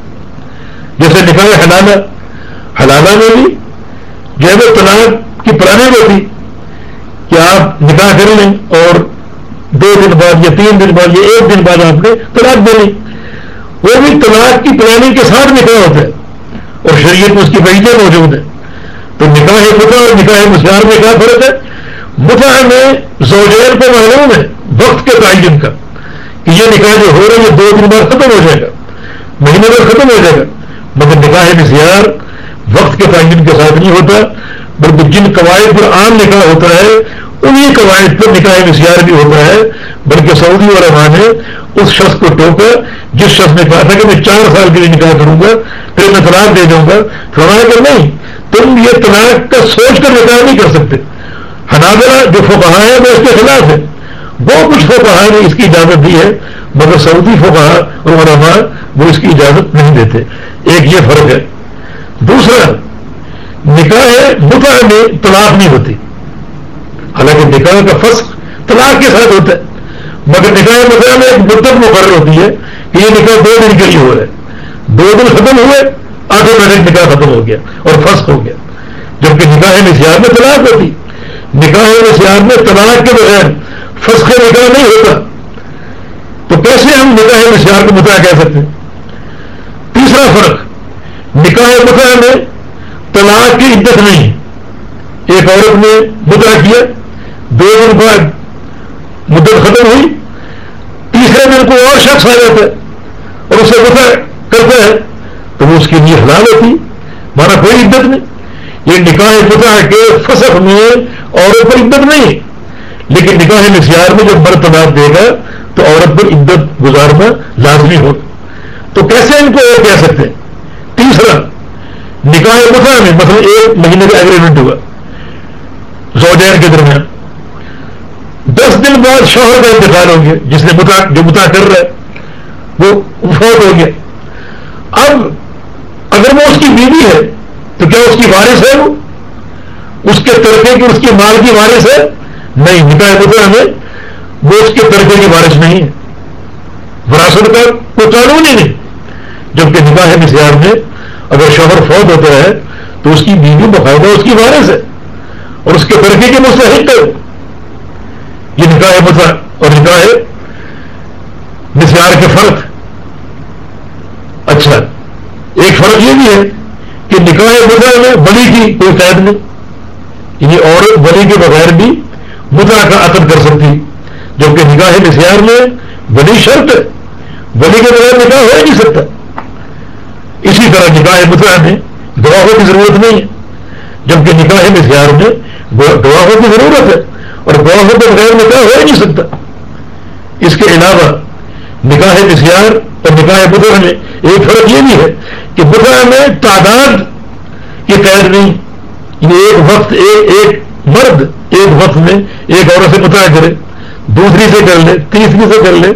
جیسے نکاح حلالہ حلالہ میں بھی جو ہے وہ طلاق کی پرانی ہوتی کہ آپ نکاح کر لیں اور دو دن بعد یا تین دن بعد یا ایک دن بعد آپ نے طلاق دے لی وہ بھی طلاق کی پلاننگ کے ساتھ نکاح ہوتا ہے اور شریعت میں اس کی بہتیں موجود ہے۔ تو نکاح متا اور نکاح مسیار میں کیا فرق ہے؟ متا میں زوجین کو معلوم ہے وقت کے تعین کا، کہ یہ نکاح جو ہو رہا ہے، یہ دو دن بعد ختم ہو جائے گا، مہینے بعد ختم ہو جائے گا۔ مگر نکاح مسیار وقت کے تعین کے ساتھ نہیں ہوتا، بلکہ جن قواعد پر عام نکاح ہوتا ہے انہیں قواعد پر نکاح مسیار بھی ہوتا ہے۔ بلکہ سعودی اور نے اس شخص کو ٹوکا، جس شخص نے کہا تھا کہ میں چار سال کے لیے نکاح کروں گا، پھر میں طلاق دے دوں گا۔ فرمایا کہ نہیں، تم یہ طلاق کا سوچ کر نکاح نہیں کر سکتے۔ حنابلہ جو فوکہ ہے وہ اس کے خلاف ہے وہ کچھ فوکہ نے اس کی اجازت دی ہے، مگر سعودی فوکہ اور علماء وہ اس کی اجازت نہیں دیتے۔ ایک یہ فرق ہے۔ دوسرا، نکاح متا میں طلاق نہیں ہوتی۔ حالانکہ نکاح کا فسق طلاق کے ساتھ ہوتا ہے، مگر نکاح متا میں ایک مدت مقرر ہوتی ہے کہ یہ نکاح دو دن کے لیے ہو رہا ہے۔ دو دن ختم ہوئے آٹومیٹک نکاح ختم ہو گیا اور فسق ہو گیا۔ جبکہ نکاح نسیار میں طلاق ہوتی، نکاح نسیار میں طلاق کے بغیر فسق نکاح نہیں ہوتا۔ تو کیسے ہم نکاح نسیار کو متا کہہ سکتے؟ تیسرا فرق، نکاح متا میں طلاق کی عدت نہیں۔ ایک عورت نے مدعا کیا، دو دن بعد مدت ختم ہوئی، تیسرے دن کو اور شخص آ جاتا ہے اور اسے مدعا کرتا ہے، تو وہ اس کے لیے حلال ہوتی مانا کوئی عدت نہیں، یہ نکاح پتا ہے کہ فصف میں عورت پر عدت نہیں۔ لیکن نکاح نسیار میں جب مرد طلاق دے گا تو عورت پر عدت گزارنا لازمی ہو تو کیسے ان کو اور کہہ سکتے ہیں؟ تیسرا نکاح متا میں مطلب ایک مہینے کا اگریمنٹ ہوا۔ زوجین کے درمیان۔ دس دن بعد شوہر کا انتقال ہو گیا۔ جس نے متا جو متا کر رہا ہے، وہ فوت ہو گیا۔ اب اگر وہ اس کی بیوی ہے، تو کیا اس کی وارث ہے وہ؟ اس کے ترکے کی اس کی مال کی وارث ہے؟ نہیں نکاح متا میں وہ اس کے ترکے کی وارث نہیں ہے۔ وراثت کا کوئی قانون ہی نہیں۔ جبکہ نکاح مسیار میں اگر شوہر فوت ہوتا ہے، تو اس کی بیوی باقاعدہ اس کی وارث ہے۔ اور اس کے ترقی کے مستحق کرو یہ نکاح مطلب اور نکاح مسیار کے فرق۔ اچھا ایک فرق یہ بھی ہے کہ نکاح مدعا میں بلی کی کوئی قید نہیں۔ یعنی عورت بلی کے بغیر بھی مدعا کا عطر کر سکتی۔ جبکہ نکاح مسیار میں بلی شرط ہے۔ بلی کے بغیر نکاح ہو ہی نہیں سکتا۔ اسی طرح نکاح مدعا میں گواہوں کی ضرورت نہیں ہے۔ جبکہ نکاح مسیار میں گواہوں کی ضرورت ہے۔ اور گواہوں کے بغیر نکاح ہو ہی نہیں سکتا۔ اس کے علاوہ نکاح نسیار اور نکاح بدر میں ایک فرق یہ بھی ہے کہ بتا میں تعداد کی قید نہیں۔ ایک وقت، ایک ایک مرد ایک وقت میں ایک عورت سے متا کرے، دوسری سے کر لے، تیسری سے کر لے،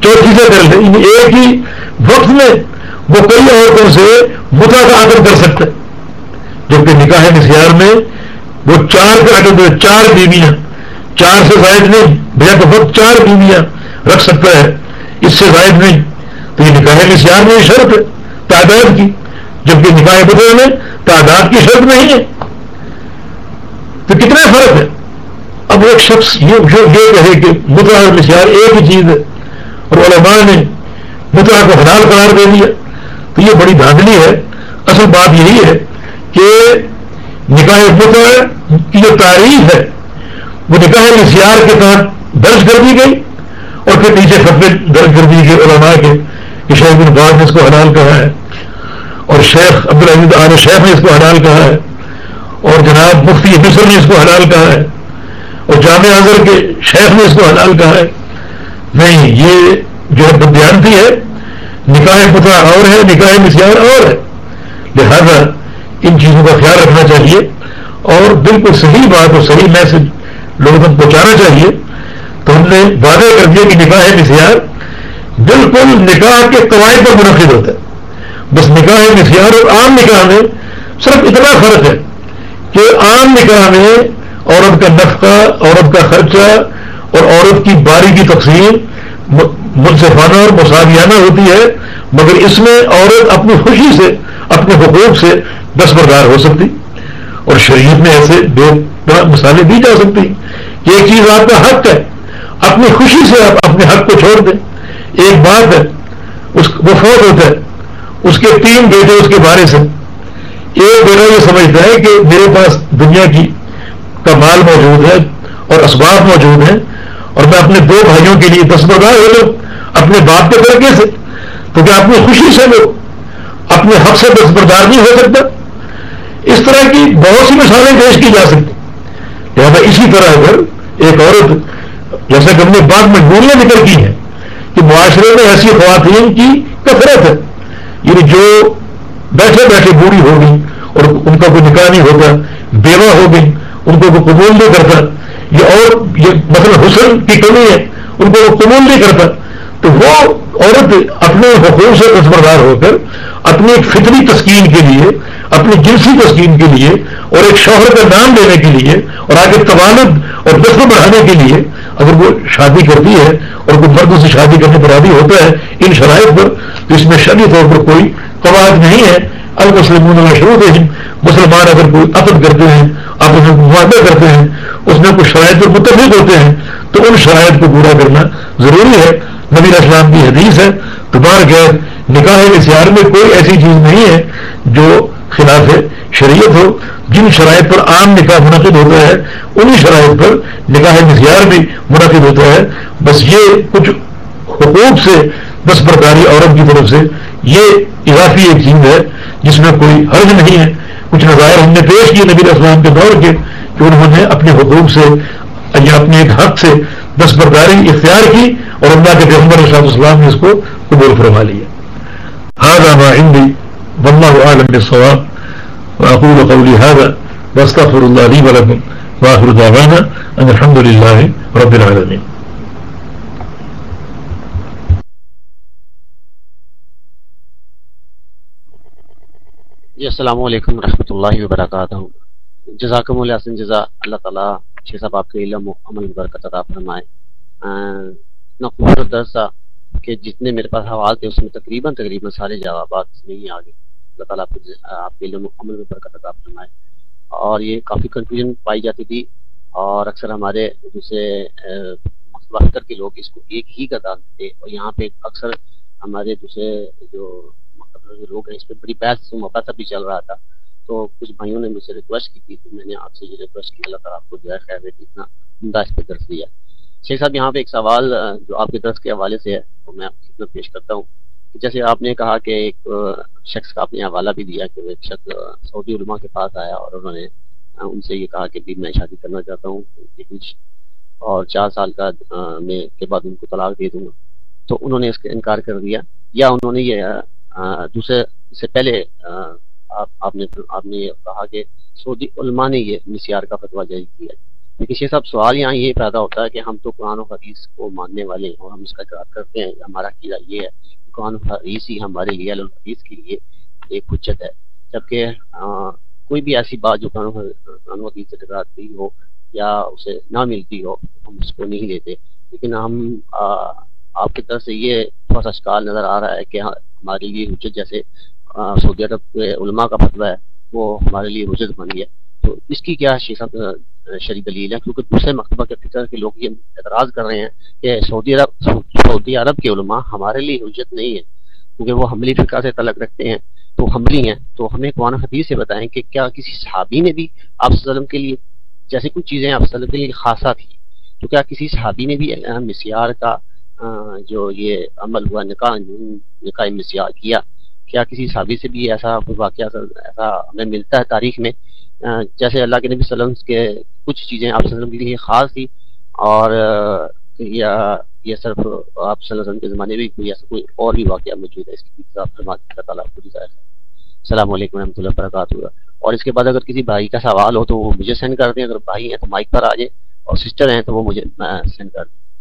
چوتھی سے کر لے یعنی ایک ہی وقت میں وہ کئی عورتوں سے متا کا عدد کر سکتا ہے۔ جبکہ نکاح نسیار میں وہ چار کا عدد چار بیویاں، چار سے زائد نہیں بھیا تو وقت چار بیویاں رکھ سکتا ہے۔ اس سے زائد نہیں، تو یہ نکاح نسیار میں شرط ہے، تعداد کی۔ جبکہ نکاح بدل میں تعداد کی شرط نہیں ہے۔ تو کتنا فرق ہے؟ اب ایک شخص یہ کہے کہ مترا اور ایک ہی چیز ہے اور علماء نے مترا کو حلال قرار دے دیا، تو یہ بڑی دھاندلی ہے۔ اصل بات یہی ہے کہ نکاح متر کی جو تاریخ ہے، وہ نکاح نسیار کے تحت درج کر دی گئی اور پھر نیچے خطے درج کر دی گئی علماء کے کہ شیخ بن باز نے اس کو حلال کہا ہے اور شیخ عبدالعزیز عال شیخ نے اس کو حلال کہا ہے۔ اور جناب مفتی مصر نے اس کو حلال کہا ہے اور جامع اظہر کے شیخ نے اس کو حلال کہا ہے۔ نہیں، یہ جو ہے بدیانتی ہے، نکاح پتہ اور ہے، نکاح مسیار اور ہے۔ لہذا ان چیزوں کا خیال رکھنا چاہیے اور بالکل صحیح بات اور صحیح میسج لوگوں تک پہنچانا چاہیے۔ تو ہم نے وعدہ کر دیا کہ نکاح مسیار بالکل نکاح کے قواعد پر منعقد ہوتا ہے۔ بس نکاح مسیار اور عام نکاح میں صرف اتنا فرق ہے۔ کہ عام نکاح میں عورت کا نفقہ، عورت کا خرچہ اور عورت کی باری کی تقسیم منصفانہ اور مساویانہ ہوتی ہے، مگر اس میں عورت اپنی خوشی سے، اپنے حقوق سے دستبردار ہو سکتی۔ اور شریعت میں ایسے دو مثالیں دی جا سکتی۔ کہ ایک چیز آپ کا حق ہے، اپنی خوشی سے آپ اپنے حق کو چھوڑ دیں۔ ایک بات ہے، اس، وہ فوت ہوتا ہے، اس کے تین بیٹے اس کے بارے سے۔ ایک بیٹا یہ سمجھتا ہے کہ میرے پاس دنیا کی کا مال موجود ہے اور اسباب موجود ہیں اور میں اپنے دو بھائیوں کے لیے دستبردار ہو لوں اپنے باپ کے طریقے سے، تو کیا اپنی خوشی سے لو اپنے حق سے دستبردار نہیں ہو سکتا؟ اس طرح کی بہت سی مثالیں پیش کی جا سکتی۔ لہٰذا اسی طرح اگر ایک عورت، جیسا کہ ہم نے بعد مجبوریاں نکل کی ہیں، کہ معاشرے میں ایسی خواتین کی کثرت ہے یعنی جو بیٹھے بیٹھے بوڑھی ہو گئی اور ان کا کوئی نکاح نہیں ہوتا، بیوہ ہو گئی ان کو کوئی قبول نہیں کرتا۔ یہ اور یہ مطلب حسن کی کمی ہے، ان کو وہ قبول نہیں کرتا۔ تو وہ عورت اپنے حقوق سے دستبردار ہو کر، اپنی ایک فطری تسکین کے لیے، اپنی جنسی تسکین کے لیے اور ایک شوہر کا نام لینے کے لیے اور آگے طوالد اور نسل بڑھانے کے لیے اگر وہ شادی کرتی ہے اور کوئی مردوں سے شادی کرنے پر عادی ہوتا ہے ان شرائط پر، تو اس میں شدید طور پر کوئی قواعد نہیں ہے المسلم شروع ہیں، مسلمان اگر کوئی عقد کرتے ہیں آپ اس میں معاہدہ کرتے ہیں، اس میں کچھ شرائط پر متفق ہوتے ہیں، تو ان شرائط کو پورا کرنا ضروری ہے۔ نبی اسلام کی حدیث ہے، تو بار غیر نکاح اشار میں کوئی ایسی چیز نہیں ہے جو خلاف شریعت ہو۔ جن شرائط پر عام نکاح منعقد ہوتا ہے، انہی شرائط پر نکاح نسیار بھی منعقد ہوتا ہے۔ بس یہ کچھ حقوق سے، بس پرکاری عورت کی طرف سے یہ اضافی ایک چیز ہے جس میں کوئی حرج نہیں ہے۔ کچھ نظائر ہم نے پیش کیے نبی اسلام کے دور کے کہ انہوں نے اپنے حقوق سے، یا اپنے ایک حق سے دستبرداری اختیار کی اور اللہ کے پیغمبر صاحب اسلام نے اس کو قبول فرما لیا۔ هذا ما عندي، والله أعلم بالصواب، وأقول قولي هذا واستغفر الله لي ولكم، وآخر دعوانا، أن الحمد لله رب العالمين۔ جی السلام علیکم ورحمۃ اللہ وبرکاتہ۔ جزاکم اللہ حسن، جزا اللہ تعالیٰ۔ شیخ صاحب، آپ کے علم و عمل برکت عطا فرمائے۔ اتنا خوبصورت درس تھا کہ جتنے میرے پاس حوال تھے، اس میں تقریباً تقریباً سارے جوابات نہیں آ گئے۔ اللہ تعالیٰ آپ کے علم و عمل میں برکت عطا فرمائے۔ اور یہ کافی کنفیوژن پائی جاتی تھی۔ اور اکثر ہمارے دوسرے مختلف کے لوگ اس کو ایک ہی کا دانتے تھے اور یہاں پہ اکثر ہمارے دوسرے جو کے لوگ ہیں اس پہ بڑی بحث مباحثہ بھی چل رہا تھا۔ تو کچھ بھائیوں نے مجھ سے ریکویسٹ کی تھی، تو میں نے آپ سے یہ ریکویسٹ کی، اللہ تعالیٰ آپ کو جو ہے خیر اتنا عمدہ اس پہ درس دیا۔ شیخ صاحب، یہاں پہ ایک سوال جو آپ کے درس کے حوالے سے ہے وہ میں آپ کی پیش کرتا ہوں۔ جیسے آپ نے کہا کہ ایک شخص کا آپ نے حوالہ بھی دیا کہ وہ ایک شخص سعودی علماء کے پاس آیا اور انہوں نے ان سے یہ کہا کہ بھی میں شادی کرنا چاہتا ہوں اور چار سال کا میں کے بعد ان کو طلاق دے دوں گا۔ تو انہوں نے اس کا انکار کر دیا، یا انہوں نے یہ دوسرے، اس سے پہلے آپ نے آپ نے کہا کہ سعودی علماء نے یہ مسیار کا فتویٰ جاری کیا لیکن شیخ صاحب، سوال یہاں یہ پیدا ہوتا ہے کہ ہم تو قرآن و حدیث کو ماننے والے ہیں اور ہم اس کا اقرار کرتے ہیں۔ ہمارا قیدا یہ ہے کہ قرآن و حدیث ہی ہمارے لیے الحدیث کے لیے ایک حجت ہے۔ جبکہ کوئی بھی ایسی بات جو قرآن و حدیث سے ٹکراتی ہو یا اسے نہ ملتی ہو، ہم اس کو نہیں لیتے۔ لیکن ہم آپ کی طرف سے یہ تھوڑا سا شکال نظر آ رہا ہے کہ ہاں، ہمارے لیے حجت جیسے سعودی عرب کے علماء کا فتویٰ ہے، وہ ہمارے لیے حجت بن گیا تو اس کی کیا شری دلیل ہے کیونکہ دوسرے مکتبہ کے فکر کے لوگ یہ اعتراض کر رہے ہیں کہ سعودی عرب سعودی عرب کے علماء ہمارے لیے حجت نہیں ہے کیونکہ وہ حملی فقہ سے تعلق رکھتے ہیں۔ تو حملی ہیں، تو ہمیں قرآن حدیث سے بتائیں کہ کیا کسی صحابی نے بھی آپ وسلم کے لیے جیسے کچھ چیزیں آپ وسلم کے لیے خاصا تھی تو کیا کسی صحابی نے بھی مسیار کا جو یہ عمل ہوا، نکاح نکاح مسیار کیا۔ کیا کسی صحابی سے بھی ایسا واقعہ ایسا ہمیں ملتا ہے تاریخ میں؟ جیسے اللہ کے نبی صلی اللہ علیہ وسلم کے کچھ چیزیں آپ صلی اللہ علیہ وسلم کے لیے خاص تھی اور یا یہ صرف آپ صلی اللہ علیہ وسلم کے زمانے میں کوئی ایسا کوئی اور بھی واقعہ موجود ہے؟ اس کی اللہ تعالیٰ کو السلام علیکم و رحمۃ اللہ وبرکاتہ۔ اور اس کے بعد اگر کسی بھائی کا سوال ہو تو وہ مجھے سینڈ کر دیں، اگر بھائی ہیں تو مائک پر آ جائیں، اور سسٹر ہیں تو وہ مجھے سینڈ کر دیں۔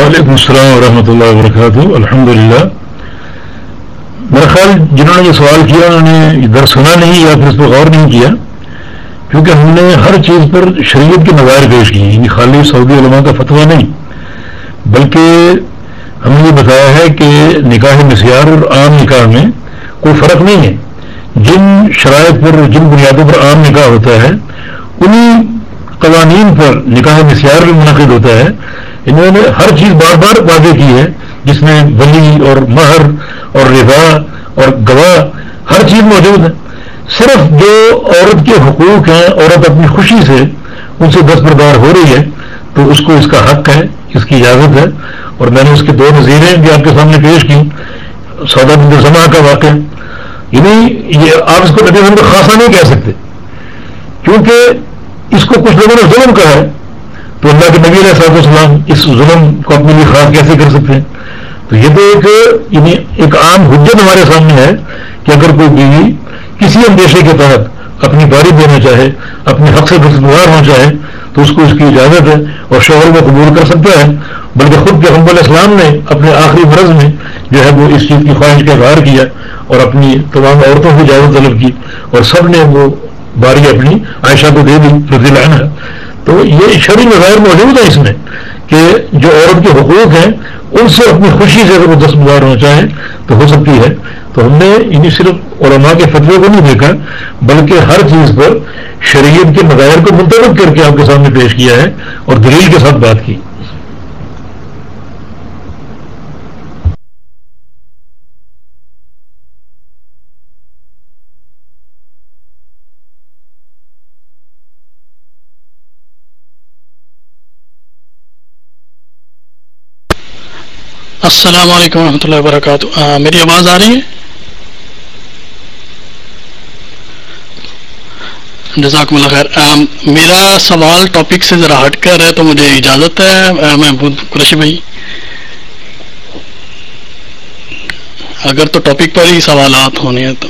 وعلیکم السلام ورحمۃ اللہ وبرکاتہ۔ الحمد للہ میرا خیال جنہوں نے یہ سوال کیا، انہوں نے ادھر سنا نہیں یا پھر اس پر غور نہیں کیا، کیونکہ ہم نے ہر چیز پر شریعت کے نظائر پیش کیے یعنی خالی سعودی علماء کا فتویٰ نہیں۔ بلکہ ہم نے یہ بتایا ہے کہ نکاح مسیار اور عام نکاح میں کوئی فرق نہیں ہے۔ جن شرائط پر، جن بنیادوں پر عام نکاح ہوتا ہے انہیں قوانین پر نکاح مسیار بھی منعقد ہوتا ہے۔ انہوں نے ہر چیز بار بار واضح کی ہے، جس میں ولی اور مہر اور رضا اور گواہ ہر چیز موجود ہے۔ صرف جو عورت کے حقوق ہیں، عورت اپنی خوشی سے ان سے دستبردار ہو رہی ہے، تو اس کو اس کا حق ہے، اس کی اجازت ہے۔ اور میں نے اس کے دو نظیریں بھی آپ کے سامنے پیش کی سودا بند زما کا واقعہ۔ یعنی یہ آپ اس کو نبی کو خاصا نہیں کہہ سکتے، کیونکہ اس کو کچھ لوگوں نے ظلم کہا ہے۔ تو اللہ کے نبی علیہ صاحب السلام اس ظلم کو اپنے لیے خاص کیسے کر سکتے ہیں؟ تو یہ تو ایک یعنی ایک عام حجت ہمارے سامنے ہے کہ اگر کوئی بیوی کسی اندیشے کے تحت اپنی باری دینا چاہے، اپنے حق سے دستگار ہونا چاہے، تو اس کو اس کی اجازت ہے اور شوہر کو قبول کر سکتا ہے، بلکہ خود کے حمب السلام نے اپنے آخری مرض میں جو ہے وہ اس چیز کی خواہش کا اظہار کیا اور اپنی تمام عورتوں کی اجازت طلب کی اور سب نے وہ باری اپنی عائشہ کو دے دی، رضی اللہ تو یہ شری نظائر موجود ہے اس میں کہ جو عورت کے حقوق ہیں، ان سے اپنی خوشی سے اگر وہ دستبردار ہونا چاہیں تو ہو سکتی ہے۔ تو ہم نے انہیں صرف علماء کے فتوے کو نہیں دیکھا، بلکہ ہر چیز پر شریعت کے مظاہر کو منتخب کر کے آپ کے سامنے پیش کیا ہے اور دلیل کے ساتھ بات کی۔ السلام علیکم ورحمۃ اللہ وبرکاتہ۔ میری آواز آ رہی ہے؟ جزاکم اللہ خیر۔ میرا سوال ٹاپک سے ذرا ہٹ کر ہے تو مجھے اجازت ہے۔ میں قریشی بھائی۔ اگر تو ٹاپک پر ہی سوالات ہونے ہیں تو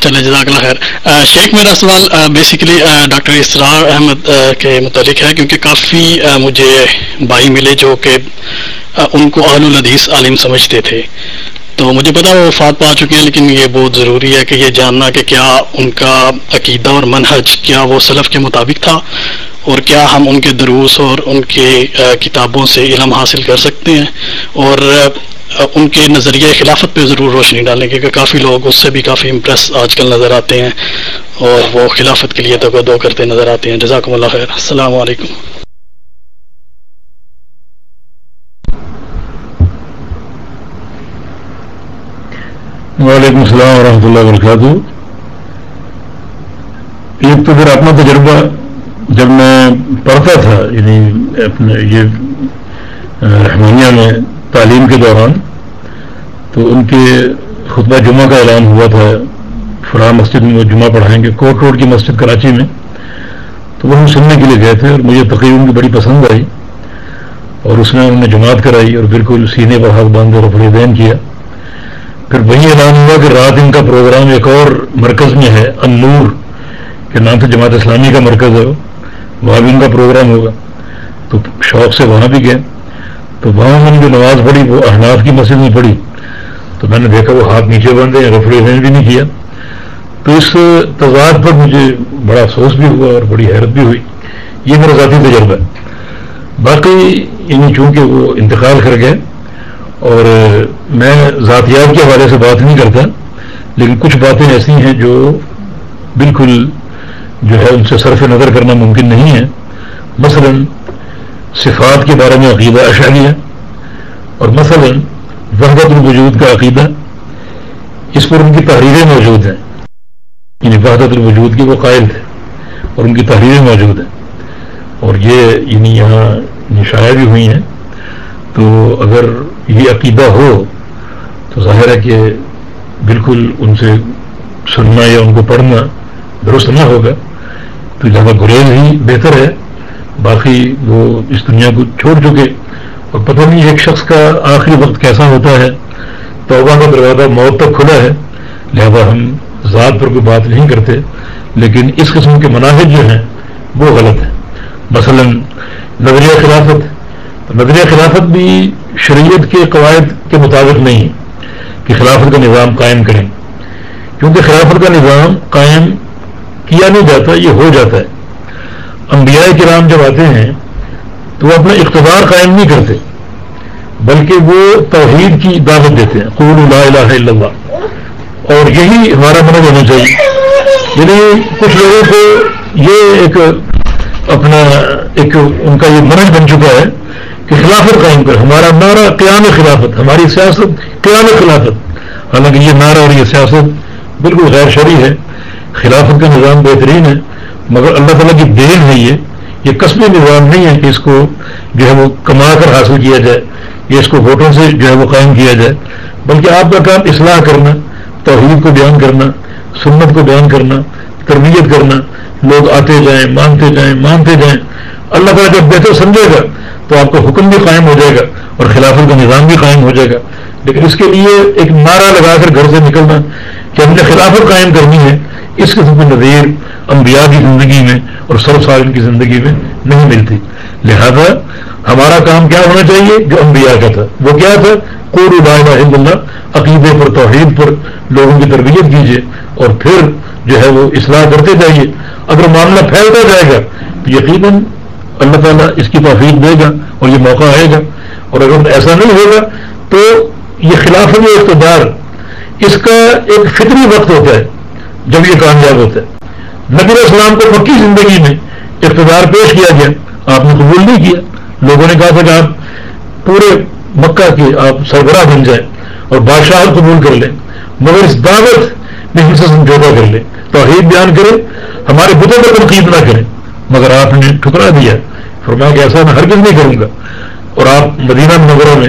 چلے جزاک اللہ خیر۔ شیخ، میرا سوال بیسیکلی ڈاکٹر اسرار احمد کے متعلق ہے، کیونکہ کافی مجھے بھائی ملے جو کہ ان کو اہل الحدیث عالم سمجھتے تھے۔ تو مجھے پتا وہ وفات پا چکے ہیں، لیکن یہ بہت ضروری ہے کہ یہ جاننا کہ کیا ان کا عقیدہ اور منحج کیا وہ سلف کے مطابق تھا، اور کیا ہم ان کے دروس اور ان کے کتابوں سے علم حاصل کر سکتے ہیں۔ اور ان کے نظریہ خلافت پہ ضرور روشنی ڈالیں کیونکہ کافی لوگ اس سے بھی کافی امپریس آج کل نظر آتے ہیں اور وہ خلافت کے لیے دو کرتے نظر آتے ہیں۔ جزاکم اللہ خیر۔ السلام علیکم۔ وعلیکم السلام ورحمۃ اللہ وبرکاتہ۔ ایک تو پھر اپنا تجربہ جب میں پڑھتا تھا یعنی اپنے یہ رحمانیہ میں تعلیم کے دوران تو ان کے خطبہ جمعہ کا اعلان ہوا تھا، فلاں مسجد میں وہ جمعہ پڑھائیں گے، کوٹ روڈ کی مسجد کراچی میں۔ تو وہ ہم سننے کے لیے گئے تھے اور مجھے تقریباً کی بڑی پسند آئی۔ اور اس میں انہوں نے جماعت کرائی اور بالکل سینے پر ہاتھ باندھ کر اپنے دین کیا۔ پھر وہی اعلان ہوا کہ رات ان کا پروگرام ایک اور مرکز میں ہے انور کے نام سے جماعت اسلامی کا مرکز ہے وہاں بھی ان کا پروگرام ہوگا۔ تو شوق سے وہاں بھی گئے۔ تو وہاں ہم جو نماز پڑھی، وہ احناف کی مسجد میں پڑھی۔ تو میں نے دیکھا وہ ہاتھ نیچے بندے رفڑے بھی نہیں کیا۔ تو اس تضاد پر مجھے بڑا افسوس بھی ہوا اور بڑی حیرت بھی ہوئی۔ یہ میرا ذاتی تجربہ ہے۔ باقی یعنی چونکہ وہ انتقال کر گئے اور میں ذاتیات کے حوالے سے بات نہیں کرتا، لیکن کچھ باتیں ایسی ہیں جو بالکل جو ہے ان سے صرف نظر کرنا ممکن نہیں ہے۔ مثلا صفات کے بارے میں عقیدہ اشعری اور مثلا وحدت الوجود کا عقیدہ اس پر ان کی تحریریں موجود ہیں۔ یعنی وحدت الوجود کے وہ قائل تھے اور ان کی تحریریں موجود ہیں۔ اور یہ یعنی یہاں نشائیں بھی ہوئی ہیں۔ تو اگر یہ عقیدہ ہو تو ظاہر ہے کہ بالکل ان سے سننا یا ان کو پڑھنا درست نہ ہوگا۔ تو جہاں گریز ہی بہتر ہے۔ باقی وہ اس دنیا کو چھوڑ چکے اور پتہ نہیں ایک شخص کا آخری وقت کیسا ہوتا ہے۔ توبہ کا دروازہ موت تک کھلا ہے۔ لہذا ہم ذات پر کوئی بات نہیں کرتے، لیکن اس قسم کے مناحج جو ہیں، وہ غلط ہیں۔ مثلا نظریہ خلافت۔ نظریہ خلافت بھی شریعت کے قواعد کے مطابق نہیں کہ خلافت کا نظام قائم کریں۔ کیونکہ خلافت کا نظام قائم کیا نہیں جاتا، یہ ہو جاتا ہے۔ انبیاء کرام جب آتے ہیں تو وہ اپنا اقتدار قائم نہیں کرتے، بلکہ وہ توحید کی دعوت دیتے ہیں۔ قول لا الہ الا اللہ۔ اور یہی ہمارا منج ہونا چاہیے۔ یعنی کچھ لوگوں کو یہ ایک اپنا ایک ان کا یہ منج بن چکا ہے کہ خلافت قائم کر ہمارا نعرہ قیام خلافت، ہماری سیاست قیام خلافت۔ حالانکہ یہ نعرہ اور یہ سیاست بالکل غیر شرعی ہے۔ خلافت کا نظام بہترین ہے۔ مگر اللہ تعالیٰ کی دین ہے یہ یہ قصبی نظام نہیں ہے کہ اس کو جو ہے وہ کما کر حاصل کیا جائے، یا اس کو ووٹوں سے جو ہے وہ قائم کیا جائے۔ بلکہ آپ کا کام اصلاح کرنا، توحید کو بیان کرنا، سنت کو بیان کرنا، تربیت کرنا۔ لوگ آتے جائیں، مانتے جائیں مانتے جائیں۔ اللہ تعالیٰ جب بہتر سمجھے گا تو آپ کا حکم بھی قائم ہو جائے گا اور خلافت کا نظام بھی قائم ہو جائے گا۔ لیکن اس کے لیے ایک نعرہ لگا کر گھر سے نکلنا کہ ہم نے خلافت قائم کرنی ہے۔ اس قسم کی نظیر انبیاء کی زندگی میں اور سر سالن کی زندگی میں نہیں ملتی۔ لہذا ہمارا کام کیا ہونا چاہیے؟ جو انبیاء کا تھا۔ وہ کیا تھا؟ قور الحمد اللہ، عقیدے پر، توحید پر لوگوں کی تربیت کیجیے اور پھر جو ہے وہ اصلاح کرتے جائیے۔ اگر معاملہ پھیلتا جائے گا تو یقیناً اللہ تعالیٰ اس کی توفیق دے گا اور یہ موقع آئے گا۔ اور اگر ایسا نہیں ہوگا تو یہ خلاف اقتدار، اس کا ایک فطری وقت ہوتا ہے۔ جب یہ کامیاب ہوتا ہے نبی اسلام کو پکی زندگی میں اقتدار پیش کیا گیا۔ آپ نے قبول نہیں کیا۔ لوگوں نے کہا تھا کہ آپ پورے مکہ کے آپ سربراہ بن جائیں اور بادشاہ قبول کر لیں۔ مگر اس دعوت میں ہم سے سمجھوتا کر لیں۔ توحید بیان کریں۔ ہمارے بتوں پر تنقید نہ کریں۔ مگر آپ نے ٹھکرا دیا۔ فرمایا کہ ایسا میں ہرگز نہیں کروں گا۔ اور آپ مدینہ نگروں میں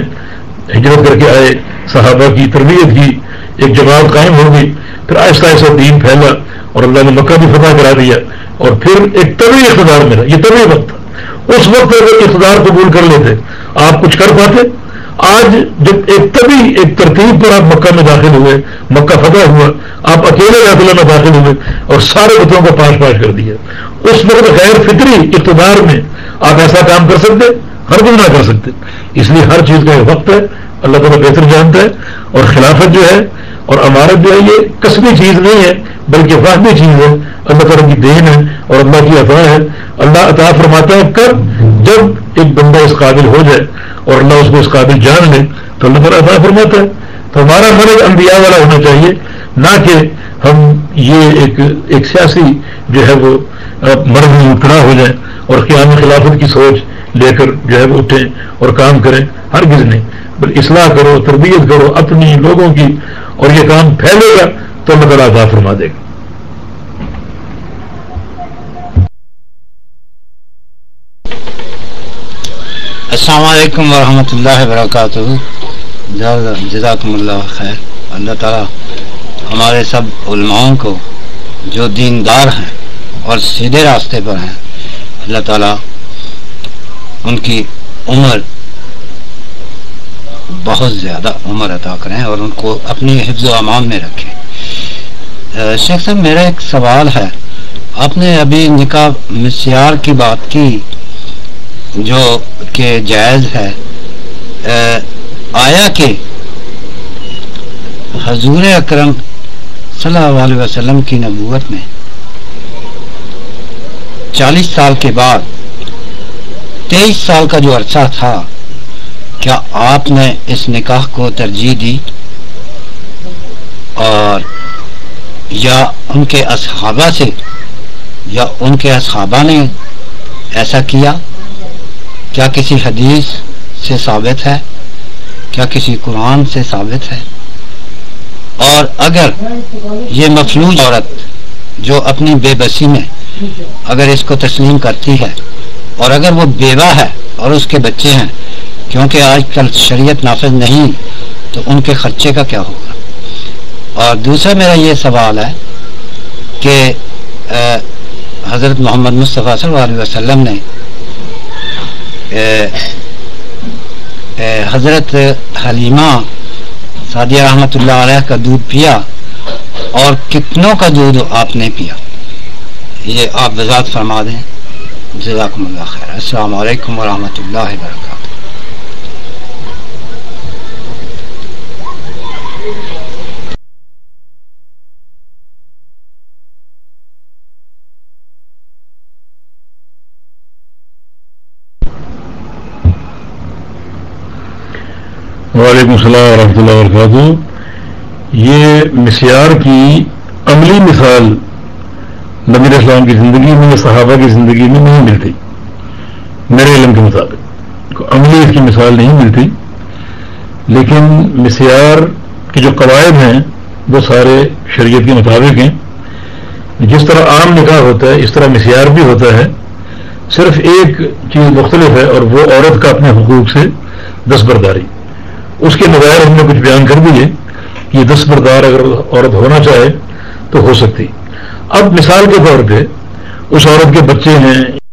ہجرت کر کے آئے۔ صحابہ کی تربیت کی ایک جماعت قائم ہو گئی۔ پھر آہستہ آہستہ دین پھیلا اور اللہ نے مکہ بھی فتح کرا دیا اور پھر ایک طبی اقتدار ملا یہ طبی وقت تھا۔ اس وقت اگر اقتدار قبول کر لیتے۔ آپ کچھ کر پاتے۔ آج جب ایک طبی، ایک ترتیب پر آپ مکہ میں داخل ہوئے، مکہ فتح ہوا، آپ اکیلے داخلہ میں داخل ہوئے اور سارے بتوں کو پاش پاش کر دیا۔ اس وقت غیر فطری اقتدار میں آپ ایسا کام کر سکتے، ہر دن نہ کر سکتے۔ اس لیے ہر چیز کا ایک وقت ہے، اللہ تعالیٰ بہتر جانتا ہے اور خلافت جو ہے اور امارت جو ہے، یہ کسبی چیز نہیں ہے، بلکہ واحدی چیز ہے۔ اللہ تعالیٰ کی دین ہے اور اللہ کی عطا ہے۔ اللہ عطا فرماتا ہے، کب؟ جب ایک بندہ اس قابل ہو جائے اور اللہ اس کو اس قابل جان لے، تو اللہ تعالیٰ عطا فرماتا ہے۔ تو ہمارا مرض انبیاء والا ہونا چاہیے، نہ کہ ہم یہ ایک ایک سیاسی جو ہے وہ مرض میں اٹھڑا ہو جائے اور قیام خلافت کی سوچ لے کر جو ہے وہ اٹھیں اور کام کریں۔ ہر نہیں۔ بل اصلاح کرو، تربیت کرو، اپنی، لوگوں کی اور یہ کام پھیلے گا تو اللہ تعالیٰ فرما دے گا۔ السلام علیکم ورحمۃ اللہ وبرکاتہ۔ جزاکم اللہ خیر۔ اللہ تعالیٰ ہمارے سب علماؤں کو جو دیندار ہیں اور سیدھے راستے پر ہیں، اللہ تعالیٰ ان کی عمر بہت زیادہ عمر عطا کریں اور ان کو اپنی حفظ و امان میں رکھیں۔ شیخ صاحب، میرا ایک سوال ہے۔ آپ نے ابھی نکاح مسیار کی بات کی، جو کہ جائز ہے۔ آیا کہ حضور اکرم صلی اللہ علیہ وسلم کی نبوت میں چالیس سال کے بعد، تیئیس سال کا جو عرصہ تھا کیا آپ نے اس نکاح کو ترجیح دی؟ اور یا ان کے اصحابہ سے، یا ان کے اصحابہ نے ایسا کیا؟ کیا کسی حدیث سے ثابت ہے؟ کیا کسی قرآن سے ثابت ہے؟ اور اگر یہ مفلوج عورت جو اپنی بے بسی میں اگر اس کو تسلیم کرتی ہے، اور اگر وہ بیوہ ہے اور اس کے بچے ہیں کیونکہ آج کل شریعت نافذ نہیں، تو ان کے خرچے کا کیا ہوگا؟ اور دوسرا میرا یہ سوال ہے کہ حضرت محمد مصطفیٰ صلی اللہ علیہ وسلم نے حضرت حلیمہ سعدیہ رحمۃ اللہ علیہ کا دودھ پیا، اور کتنوں کا دودھ آپ نے پیا؟ یہ آپ وضاحت فرما دیں۔ جزاکم اللہ خیر۔ السلام علیکم ورحمۃ اللہ وبرکاتہ۔ وعلیکم السلام ورحمۃ اللہ وبرکاتہ۔ یہ مسیار کی عملی مثال نبی اسلام کی زندگی میں یا صحابہ کی زندگی میں نہیں ملتی۔ میرے علم کے مطابق عملی اس کی مثال نہیں ملتی۔ لیکن مسیار کے جو قواعد ہیں وہ سارے شریعت کے مطابق ہیں۔ جس طرح عام نکاح ہوتا ہے، اس طرح مسیار بھی ہوتا ہے۔ صرف ایک چیز مختلف ہے اور وہ عورت کا اپنے حقوق سے دستبرداری۔ اس کے بغیر ہم نے کچھ بیان کر دیے کہ یہ دس بردار اگر عورت ہونا چاہے تو ہو سکتی۔ اب مثال کے طور پہ اس عورت کے بچے ہیں۔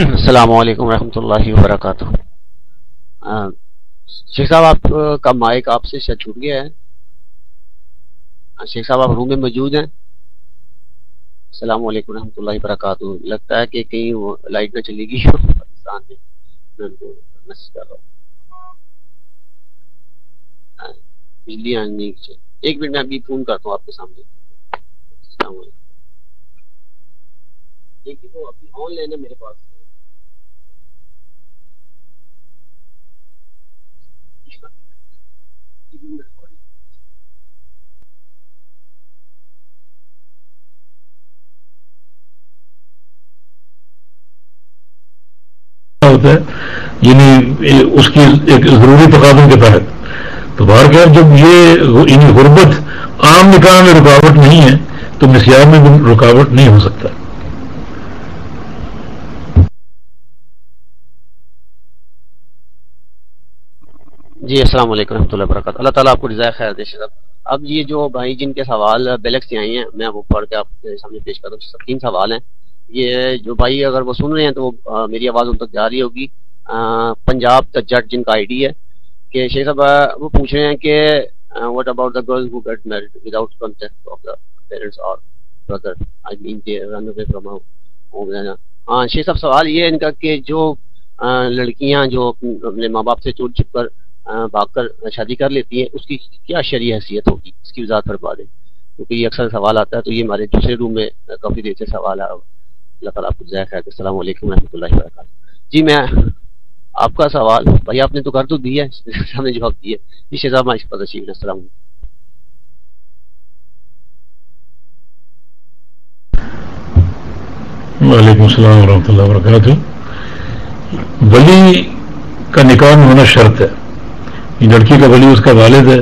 السلام علیکم ورحمۃ اللہ وبرکاتہ۔ شیخ صاحب، آپ کا مائک آپ سے شاید چھوٹ گیا ہے۔ شیخ صاحب، آپ روم میں موجود ہیں۔ السلام علیکم ورحمۃ اللہ وبرکاتہ۔ لگتا ہے کہ کہیں وہ لائٹ نہ چلے گی پاکستان میں میسج کر رہا ہوں۔ بجلی آنے ایک منٹ میں ابھی فون کرتا ہوں آپ کے سامنے۔ السلام علیکم۔ وہ ابھی آن لائن ہے میرے پاس۔ ہوتا ہے یعنی اس کی ایک ضروری تقاضوں کے تحت۔ تو باہر کیا جب یہ یعنی غربت عام نکاح میں رکاوٹ نہیں ہے، تو مسیار میں بھی رکاوٹ نہیں ہو سکتا۔ جی السلام علیکم رحمۃ اللہ وبرکاتہ۔ اللہ تعالیٰ آپ کو رضا خیر دے صاحب اب یہ جو بھائی جن کے سوال بیلک سے آئی ہیں، میں وہ پڑھ کے آپ کے سامنے پیش کرتا ہوں۔ تین سوال ہیں۔ یہ جو بھائی اگر وہ سن رہے ہیں تو وہ میری آواز ان تک جا رہی ہوگی پنجاب دا جٹ جن کا آئی ڈی ہے۔ کہ شیخ صاحب وہ پوچھ رہے ہیں کہ what about the girl who get married without contact of the parents اور brother I main they run away from home ہاں شیخ صاحب، سوال یہ ہے ان کا کہ جو لڑکیاں جو اپنے ماں باپ سے چوٹ چھپ کر بھاگ کر شادی کر لیتی ہیں، اس کی کیا شرعی حیثیت ہوگی؟ اس کی وضاحت فرما دیں۔ کیونکہ یہ اکثر سوال آتا ہے، تو یہ ہمارے دوسرے روم میں کافی دیر سے سوال ہے اللہ تعالیٰ آپ کو ذائقہ ہے السلام علیکم و رحمۃ اللہ وبرکاتہ۔ جی میں آپ کا سوال، بھائی آپ نے تو کر تو دیا ہے نے جواب دیا۔ جی شہزاد ماشی پتہ شیخ السلام وعلیکم السلام ورحمۃ اللہ وبرکاتہ۔ ولی کا نکاح ہونا شرط ہے۔ یہ لڑکی کا ولی اس کا والد ہے،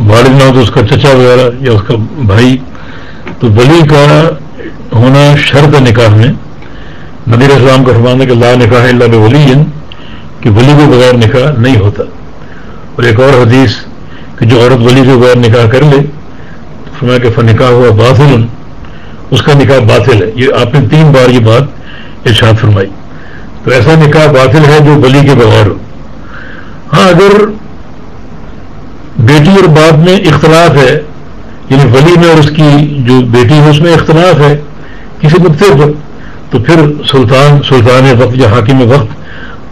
والد نہ ہو تو اس کا چچا وغیرہ یا اس کا بھائی۔ تو ولی کا ہونا شرط ہے نکاح میں۔ نبیر اسلام کا فرمانا کہ لا نکاح اللہ ولی کہ ولی کے بغیر نکاح نہیں ہوتا۔ اور ایک اور حدیث کہ جو عورت ولی کے بغیر نکاح کر لے فرمایا کہ نکاح ہوا باطل، اس کا نکاح باطل ہے۔ یہ آپ نے تین بار یہ بات ارشاد فرمائی۔ تو ایسا نکاح باطل ہے جو ولی کے بغیر ہو۔ ہاں اگر بیٹی اور باپ میں اختلاف ہے یعنی ولی میں اور اس کی جو بیٹی ہے، اس میں اختلاف ہے۔ کسی نقطے پر تو پھر سلطان سلطان وقت یا حاکم وقت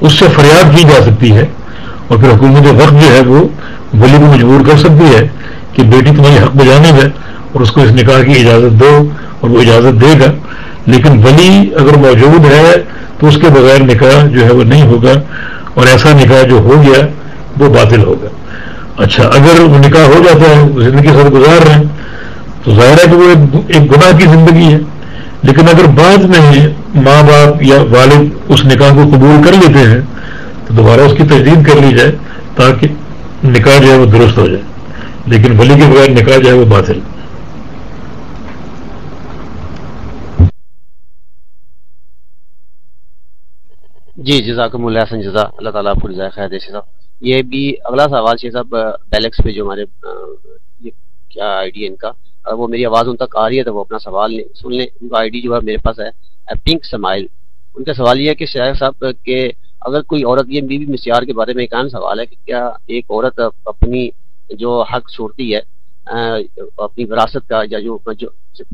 اس سے فریاد کی جا سکتی ہے۔ اور پھر حکومت وقت جو ہے، وہ ولی کو مجبور کر سکتی ہے کہ بیٹی تمہاری حق بجانے میں اور اس کو اس نکاح کی اجازت دو اور وہ اجازت دے گا۔ لیکن ولی اگر موجود ہے، تو اس کے بغیر نکاح جو ہے، وہ نہیں ہوگا۔ اور ایسا نکاح جو ہو گیا، وہ باطل ہوگا۔ اچھا اگر وہ نکاح ہو جاتا ہے زندگی ساتھ گزار رہے ہیں، تو ظاہر ہے کہ وہ ایک گناہ کی زندگی ہے۔ لیکن اگر بعد میں ماں باپ یا والد اس نکاح کو قبول کر لیتے ہیں، تو دوبارہ اس کی تجدید کر لی جائے تاکہ نکاح جو ہے وہ درست ہو جائے۔ لیکن ولی کے بغیر نکاح جو ہے وہ باطل۔ جی جزاکم اللہ حسن جزا اللہ تعالیٰ آپ کو خیر دے صاحب یہ بھی اگلا سوال شیخ صاحب بیلیکس پہ جو ہمارے یہ کیا آئی ڈی ہے ان کا؟ اگر وہ میری آواز ان تک آ رہی ہے تو وہ اپنا سوال لیں، سن لیں۔ ان کا آئی ڈی جو ہے میرے پاس ہے پنک سمائل ان کا سوال یہ ہے کہ شیخ صاحب کہ اگر کوئی عورت، یہ بی بی مسیار کے بارے میں ایک اہم سوال ہے کہ کیا ایک عورت اپنی جو حق چھوڑتی ہے اپنی وراثت کا یا جو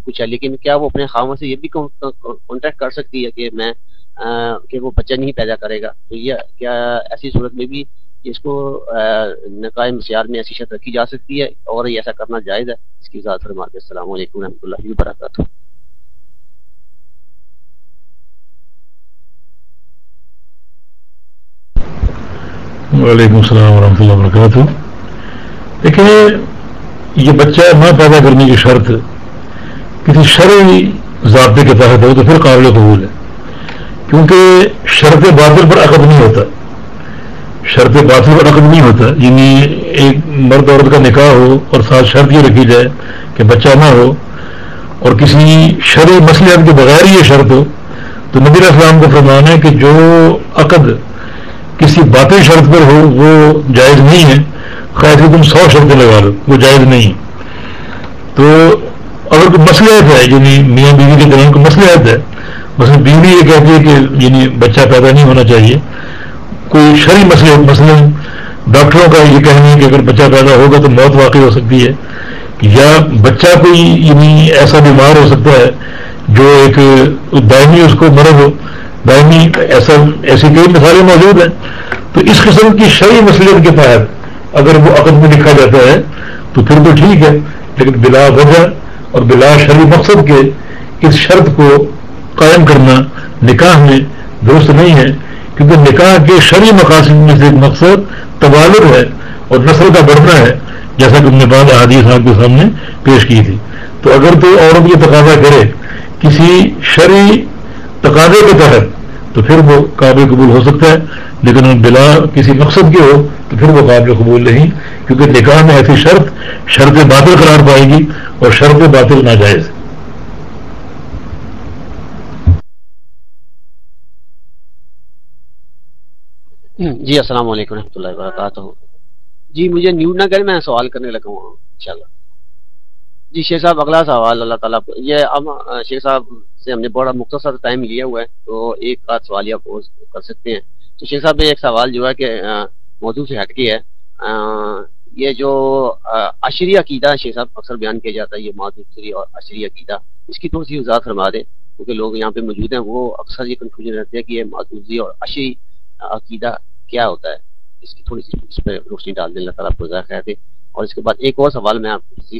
کچھ ہے، لیکن کیا وہ اپنے خاموں سے یہ بھی کانٹیکٹ کر سکتی ہے کہ میں کہ وہ بچہ نہیں پیدا کرے گا؟ تو یہ کیا ایسی صورت میں بھی اس کو نقائم مسیار میں ایسی شرط رکھی جا سکتی ہے اور یہ ایسا کرنا جائز ہے۔ اس کی ذات فرما کے السلام علیکم و رحمۃ اللہ وبرکاتہ۔ وعلیکم السلام ورحمۃ اللہ وبرکاتہ۔ دیکھیں، یہ بچہ ماں پیدا کرنے کی شرط کسی شرعی ضابطے کے تحت ہو تو پھر قابل قبول ہے۔ کیونکہ شرط باطل پر عقد نہیں ہوتا۔ شرط باطل پر عقد نہیں ہوتا۔ یعنی ایک مرد عورت کا نکاح ہو اور ساتھ شرط یہ رکھی جائے کہ بچہ نہ ہو اور کسی شرع مسئلے کے بغیر یہ شرط ہو، تو نبی اسلام کو فرمان ہے کہ جو عقد کسی باطل شرط پر ہو، وہ جائز نہیں ہے۔ خیر کہ تم سو شرطیں لگا لو، وہ جائز نہیں۔ تو اگر کوئی مسئلہ ہے یعنی میاں بیوی کے درمیان کوئی مسئلہ ہے، مثلا بیوی یہ کہتی ہے کہ یعنی بچہ پیدا نہیں ہونا چاہیے کوئی شرعی مسئلے مثلا ڈاکٹروں کا یہ کہنا ہے کہ اگر بچہ پیدا ہوگا تو موت واقع ہو سکتی ہے۔ یا بچہ کوئی یعنی ایسا بیمار ہو سکتا ہے جو ایک دائمی اس کو مرض ہو۔ دائمی ایسا ایسی کئی مثالیں موجود ہیں۔ تو اس قسم کی شرعی مسئلے کے تحت اگر وہ عقد میں لکھا جاتا ہے تو پھر تو ٹھیک ہے، لیکن بلا وجہ اور بلا شرعی مقصد کے اس شرط کو قائم کرنا نکاح میں درست نہیں ہے۔ کیونکہ نکاح کے شرعی مقاصد میں سے ایک مقصد تبالر ہے اور نسل کا بڑھنا ہے، جیسا کہ ہم نے بعد احادیث صاحب کے سامنے پیش کی تھی۔ تو اگر تو عورت یہ تقاضا کرے کسی شرعی تقاضے کے تحت، تو پھر وہ قابل قبول ہو سکتا ہے۔ لیکن بلا کسی مقصد کے ہو، تو پھر وہ قابل قبول نہیں، کیونکہ نکاح میں ایسی شرط شرط باطل قرار پائے گی اور شرط باطل ناجائز۔ جی السلام علیکم رحمۃ اللہ وبرکاتہ۔ جی مجھے نیو نہ میں سوال کرنے لگا ہوں۔ انشاءاللہ۔ جی شیخ صاحب، اگلا سوال اللہ تعالیٰ یہ اب شیخ صاحب سے ہم نے بڑا مختصر ٹائم لیا ہوا ہے، تو ایک آدھ سوال یا پوز کر سکتے ہیں۔ تو شیخ صاحب، ایک سوال جو ہے کہ موضوع سے ہٹ کے ہے۔ یہ جو عشری عقیدہ شیخ صاحب اکثر بیان کیا جاتا ہے، یہ معذوری اور عشری عقیدہ، اس کی تھوڑی سی وضاحت فرما دیں، کیونکہ لوگ یہاں پہ موجود ہیں، وہ اکثر یہ کنفیوژن رہتے ہیں کہ یہ معذوری اور عشری عقیدہ کیا ہوتا ہے؟ اس کی تھوڑی سی اس پہ روشنی ڈال دیں، اللہ تعالیٰ آپ کو خیر دے۔ اور اس کے بعد ایک اور سوال میں آپ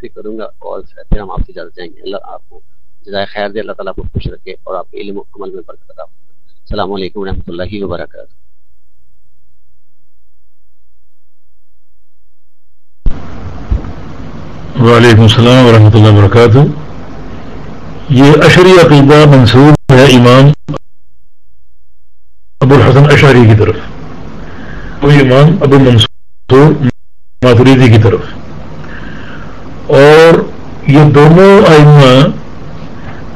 سے کروں گا اور پھر ہم آپ سے جاتے جائیں گے۔ اللہ آپ کو جزائے خیر دے، اللہ تعالیٰ آپ کو خوش رکھے اور آپ کے علم و عمل میں برکت عطا السلام علیکم و رحمۃ اللہ وبرکاتہ۔ وعلیکم السلام ورحمۃ اللہ وبرکاتہ۔ یہ اشری عقیدہ منصوب ہے، امام ابو الحسن اشاری کی طرف۔ کوئی امام ابو منصور ماتریدی کی طرف۔ اور یہ دونوں آئمہ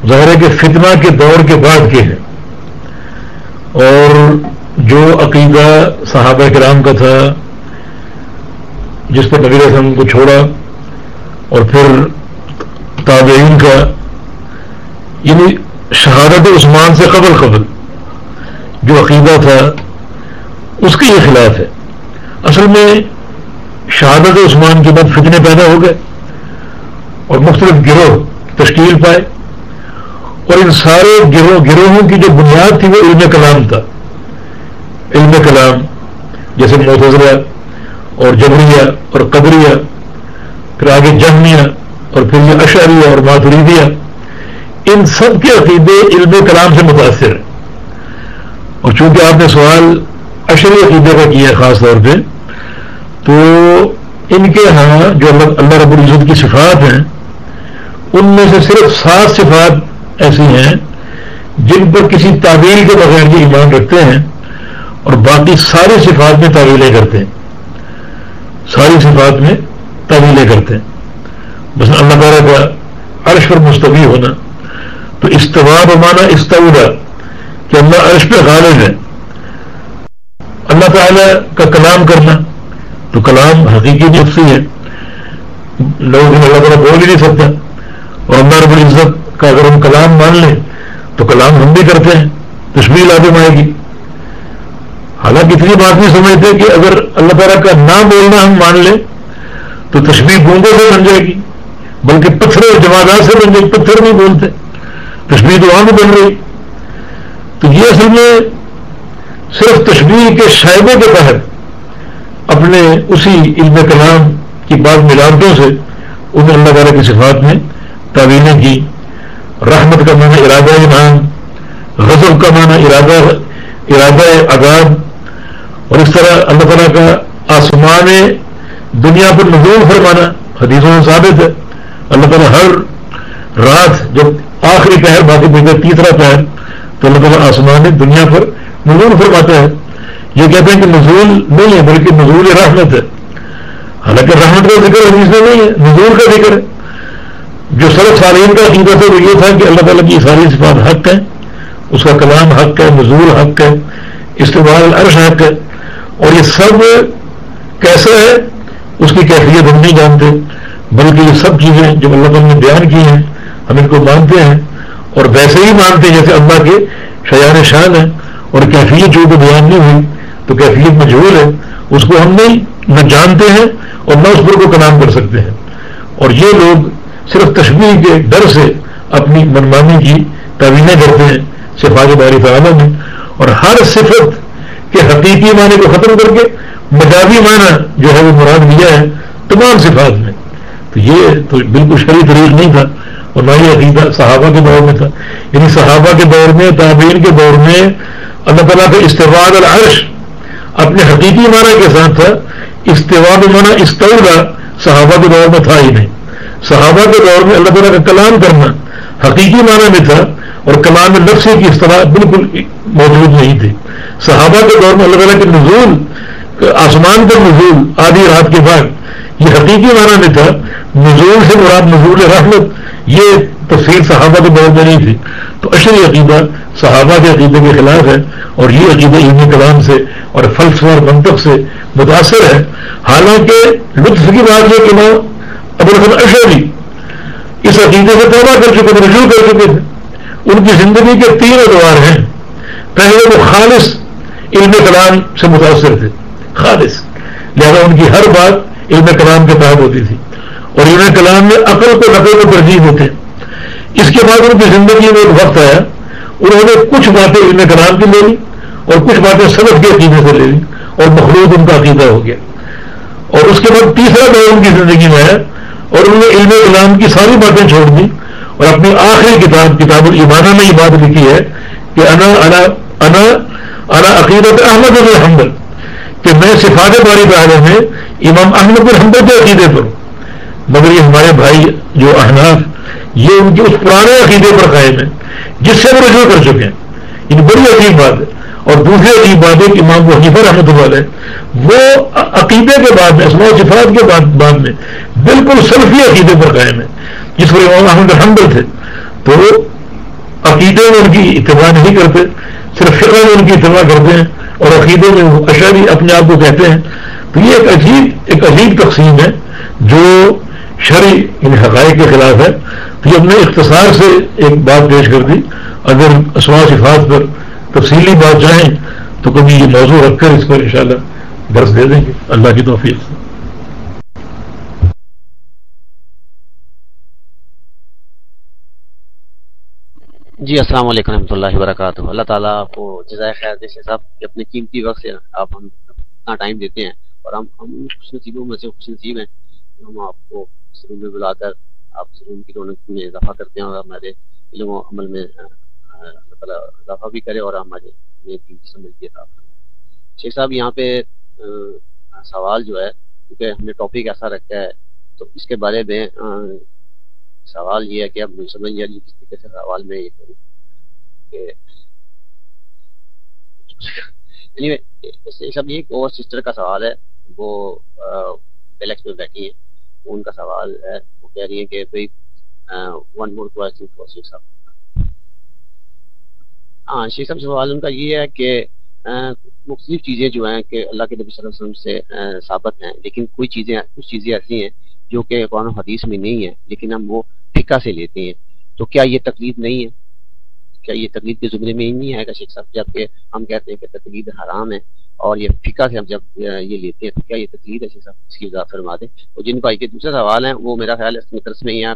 ظاہر کے فتنہ کے دور کے بعد کے ہیں۔ اور جو عقیدہ صحابہ کرام کا تھا، جس پر نبی رسم کو چھوڑا، اور پھر تابعین کا یعنی شہادت عثمان سے قبل قبل جو عقیدہ تھا اس کے یہ خلاف ہے۔ اصل میں شہادت عثمان کے بعد فتنے پیدا ہو گئے اور مختلف گروہ تشکیل پائے اور ان سارے گروہ، گروہوں کی جو بنیاد تھی وہ علم کلام تھا۔ علم کلام جیسے محتضرہ اور جبریہ اور قبریہ پھر آگے جہمیہ اور پھر یہ اشاریہ اور ماتریدیہ، ان سب کے عقیدے علم کلام سے متاثر ہیں۔ اور چونکہ آپ نے سوال اشری عقیدے کا کیا خاص طور پہ؟ تو ان کے ہاں جو اللہ رب العزت کی صفات ہیں، ان میں سے صرف سات صفات ایسی ہیں جن پر کسی تعبیر کے بغیر یہ ایمان رکھتے ہیں اور باقی ساری صفات میں تعویلیں کرتے ہیں۔ ساری صفات میں تعویلیں کرتے ہیں۔ بس اللہ تعالیٰ کا عرش پر مستوی ہونا۔ تو استواب مانا استعودہ کہ اللہ عرش پہ غالب ہے۔ اللہ تعالی کا کلام کرنا تو کلام حقیقی نفسی ہے۔ لوگ اللہ تعالیٰ بول ہی نہیں سکتا اور اللہ رب العزت کا اگر ہم کلام مان لیں تو کلام ہم بھی کرتے ہیں تشمیل لازم آئے گی۔ حالانکہ اتنی بات نہیں سمجھتے کہ اگر اللہ تعالیٰ کا نہ بولنا ہم مان لیں تو تشمیل بوندوں سے بن جائے گی، بلکہ پتھر اور جماعت سے بن جائے پتھر نہیں بولتے تشمیل تو وہاں بھی بن رہی۔ تو یہ اصل میں صرف تشبیح کے شائبوں کے تحت اپنے اسی علم کلام کی بعض ملاوٹوں سے انہیں اللہ تعالیٰ کی صفات میں تعویلیں کی۔ رحمت کا معنی ارادہ نام غزل کا معنی ارادہ ارادہ آگاد اور اس طرح اللہ تعالیٰ کا آسمان دنیا پر نظور فرمانا حدیثوں میں ثابت ہے۔ اللہ تعالیٰ ہر رات جب آخری پہر باقی تیسرا پہر، تو اللہ تعالیٰ آسمان دنیا پر نزول فرماتا ہے یہ کہتے ہیں کہ نزول نہیں ہے، بلکہ نزول رحمت ہے۔ حالانکہ رحمت کا ذکر حدیث میں نہیں ہے، نزول کا ذکر ہے۔ جو سرف سالین کا عقیدہ تھا وہ یہ تھا کہ اللہ تعالیٰ کی ساری صفات حق ہے اس کا کلام حق ہے، نزول حق ہے استعمال عرش حق ہے۔ اور یہ سب کیسا ہے اس کی کیفیت ہم نہیں جانتے، بلکہ یہ سب چیزیں جو اللہ تعالیٰ نے بیان کی ہیں، ہم ان کو مانتے ہیں۔ اور ویسے ہی مانتے ہیں، جیسے اللہ کے شیان شان ہے اور کیفیت جو بیان نہیں ہوئی تو کیفیت مجہور ہے۔ اس کو ہم نہیں، نہ جانتے ہیں اور نہ اس پر کو کلام کر سکتے ہیں۔ اور یہ لوگ صرف تشبیح کے ڈر سے اپنی منمانی کی تعویلیں کرتے ہیں صفات باری تعالیٰ میں۔ اور ہر صفت کے حقیقی معنی کو ختم کر کے مجازی معنی جو ہے وہ مراد دیا ہے تمام صفات میں۔ تو یہ تو بالکل شریف طریق نہیں تھا اور نہ ہی عقیدہ صحابہ کے دور میں تھا۔ یعنی صحابہ کے دور میں تعبیر کے دور میں اللہ تعالیٰ کا استفاد العرش اپنے حقیقی معنی کے ساتھ تھا استفاد معنی استعلا صحابہ کے دور میں تھا ہی نہیں۔ صحابہ کے دور میں اللہ تعالیٰ کا کلام کرنا حقیقی معنی میں تھا اور کلام میں نفسی کی اصطلاح بالکل موجود نہیں تھی۔ صحابہ کے دور میں اللہ تعالیٰ کے نزول، آسمان پر نزول، آدھی رات کے بعد یہ حقیقی معنی میں تھا۔ نزول سے مراد نزول رحمت، یہ تفصیل صحابہ کے دور میں نہیں تھی۔ تو اشری عقیدہ صحابہ کے عقیدے کے خلاف ہے اور یہ عقیدہ علمی کلام سے اور فلسفہ اور منطق سے متاثر ہے۔ حالانکہ لطف کی بات یہ کہ میں ابو الحمد اس عقیدے سے توبہ کر چکے تھے، رجوع کر چکے تھے۔ ان کی زندگی کے تین ادوار ہیں۔ پہلے وہ خالص علم کلام سے متاثر تھے۔ خالص۔ لہذا ان کی ہر بات علم کلام کے تحت ہوتی تھی۔ اور علم کلام میں عقل کو نقل کو ترجیح ہوتے اس کے بعد ان کی زندگی میں ایک وقت آیا انہوں نے کچھ باتیں علم کلام کی لے لی اور کچھ باتیں سبق کے عقیدے سے لے لی اور مخلوط ان کا عقیدہ ہو گیا۔ اور اس کے بعد تیسرا دور ان کی زندگی میں آیا اور انہوں نے علم کلام کی ساری باتیں چھوڑ دی اور اپنی آخری کتاب کتاب العمانہ میں یہ بات لکھی ہے کہ انا انا انا انا عقیدت احمد الحمد کہ میں صفات باری بارے میں امام احمد الحمد کے عقیدے پر ہوں۔ مگر یہ ہمارے بھائی جو احناف، یہ ان کے اس پرانے عقیدے پر قائم ہے جس سے وہ رجوع کر چکے ہیں۔ یہ بڑی عجیب بات ہے۔ اور دوسری عجیب بات ہے کہ امام وحیفہ رحمۃ اللہ علیہ، وہ عقیدے کے بعد میں اسماع صفات کے بعد میں بالکل سلفی عقیدے پر قائم ہے جس پر امام احمد حمبل تھے۔ تو عقیدے میں ان کی اتباع نہیں کرتے، صرف فقہ میں ان کی اتباع کرتے ہیں اور عقیدے میں وہ اپنے آپ کو کہتے ہیں۔ تو یہ ایک عجیب ایک عجیب تقسیم ہے جو شرعی ان حقائق کے خلاف ہے، تو ہم نے اختصار سے ایک بات پیش کر دی۔ اگر اسما صفات پر تفصیلی بات چاہیں تو کبھی یہ موضوع رکھ کر اس پر انشاءاللہ برس دے دیں گے۔ اللہ کی توفیق۔ سے جی السلام علیکم رحمۃ اللہ وبرکاتہ۔ اللہ تعالیٰ آپ کو جزائے خیر جیسے صاحب کہ اپنے قیمتی وقت سے آپ ہم اتنا ٹائم دیتے ہیں اور ہم ہم خوش نصیبوں میں سے خوش نصیب ہیں۔ ہم آپ کو روم میں بلا کر آپ روم کی رونق میں اضافہ کرتے ہیں اور ہمارے علم و عمل میں اللہ تعالیٰ اضافہ بھی کرے اور ہمارے شیخ صاحب، یہاں پہ سوال جو ہے، کیونکہ ہم نے ٹاپک ایسا رکھا ہے، تو اس کے بارے میں سوال یہ ہے کہ اب سمجھ نہیں لیا کس طریقے سے سوال میں یہ کروں۔ کہ سب ایک اور سسٹر کا سوال ہے، وہ بیلیکس میں بیٹھی ہیں۔ ان کا سوال ہے، وہ کہہ رہی ہے کہ بھائی ون مور کوشچن فور شیخ صاحب ہاں شیخ صاحب سوال ان کا یہ ہے کہ مختلف چیزیں جو ہیں کہ اللہ کے نبی صلی اللہ علیہ وسلم سے ثابت ہیں، لیکن کوئی چیزیں، کچھ چیزیں ایسی ہیں جو کہ قرآن و حدیث میں نہیں ہیں، لیکن ہم وہ فقہ سے لیتے ہیں۔ تو کیا یہ تقلید نہیں ہے؟ کیا یہ تقلید کے زمرے میں ہی نہیں آئے گا شیخ صاحب، جبکہ ہم کہتے ہیں کہ تقلید حرام ہے۔ اور یہ فقہ سے ہم جب یہ لیتے ہیں تو کیا یہ تقریر ہے صاحب، اس کی وضاحت فرما دیں اور جن بھائی کے دوسرے سوال ہیں وہ میرا خیال ہے، اس میں درس میں ہی ہیں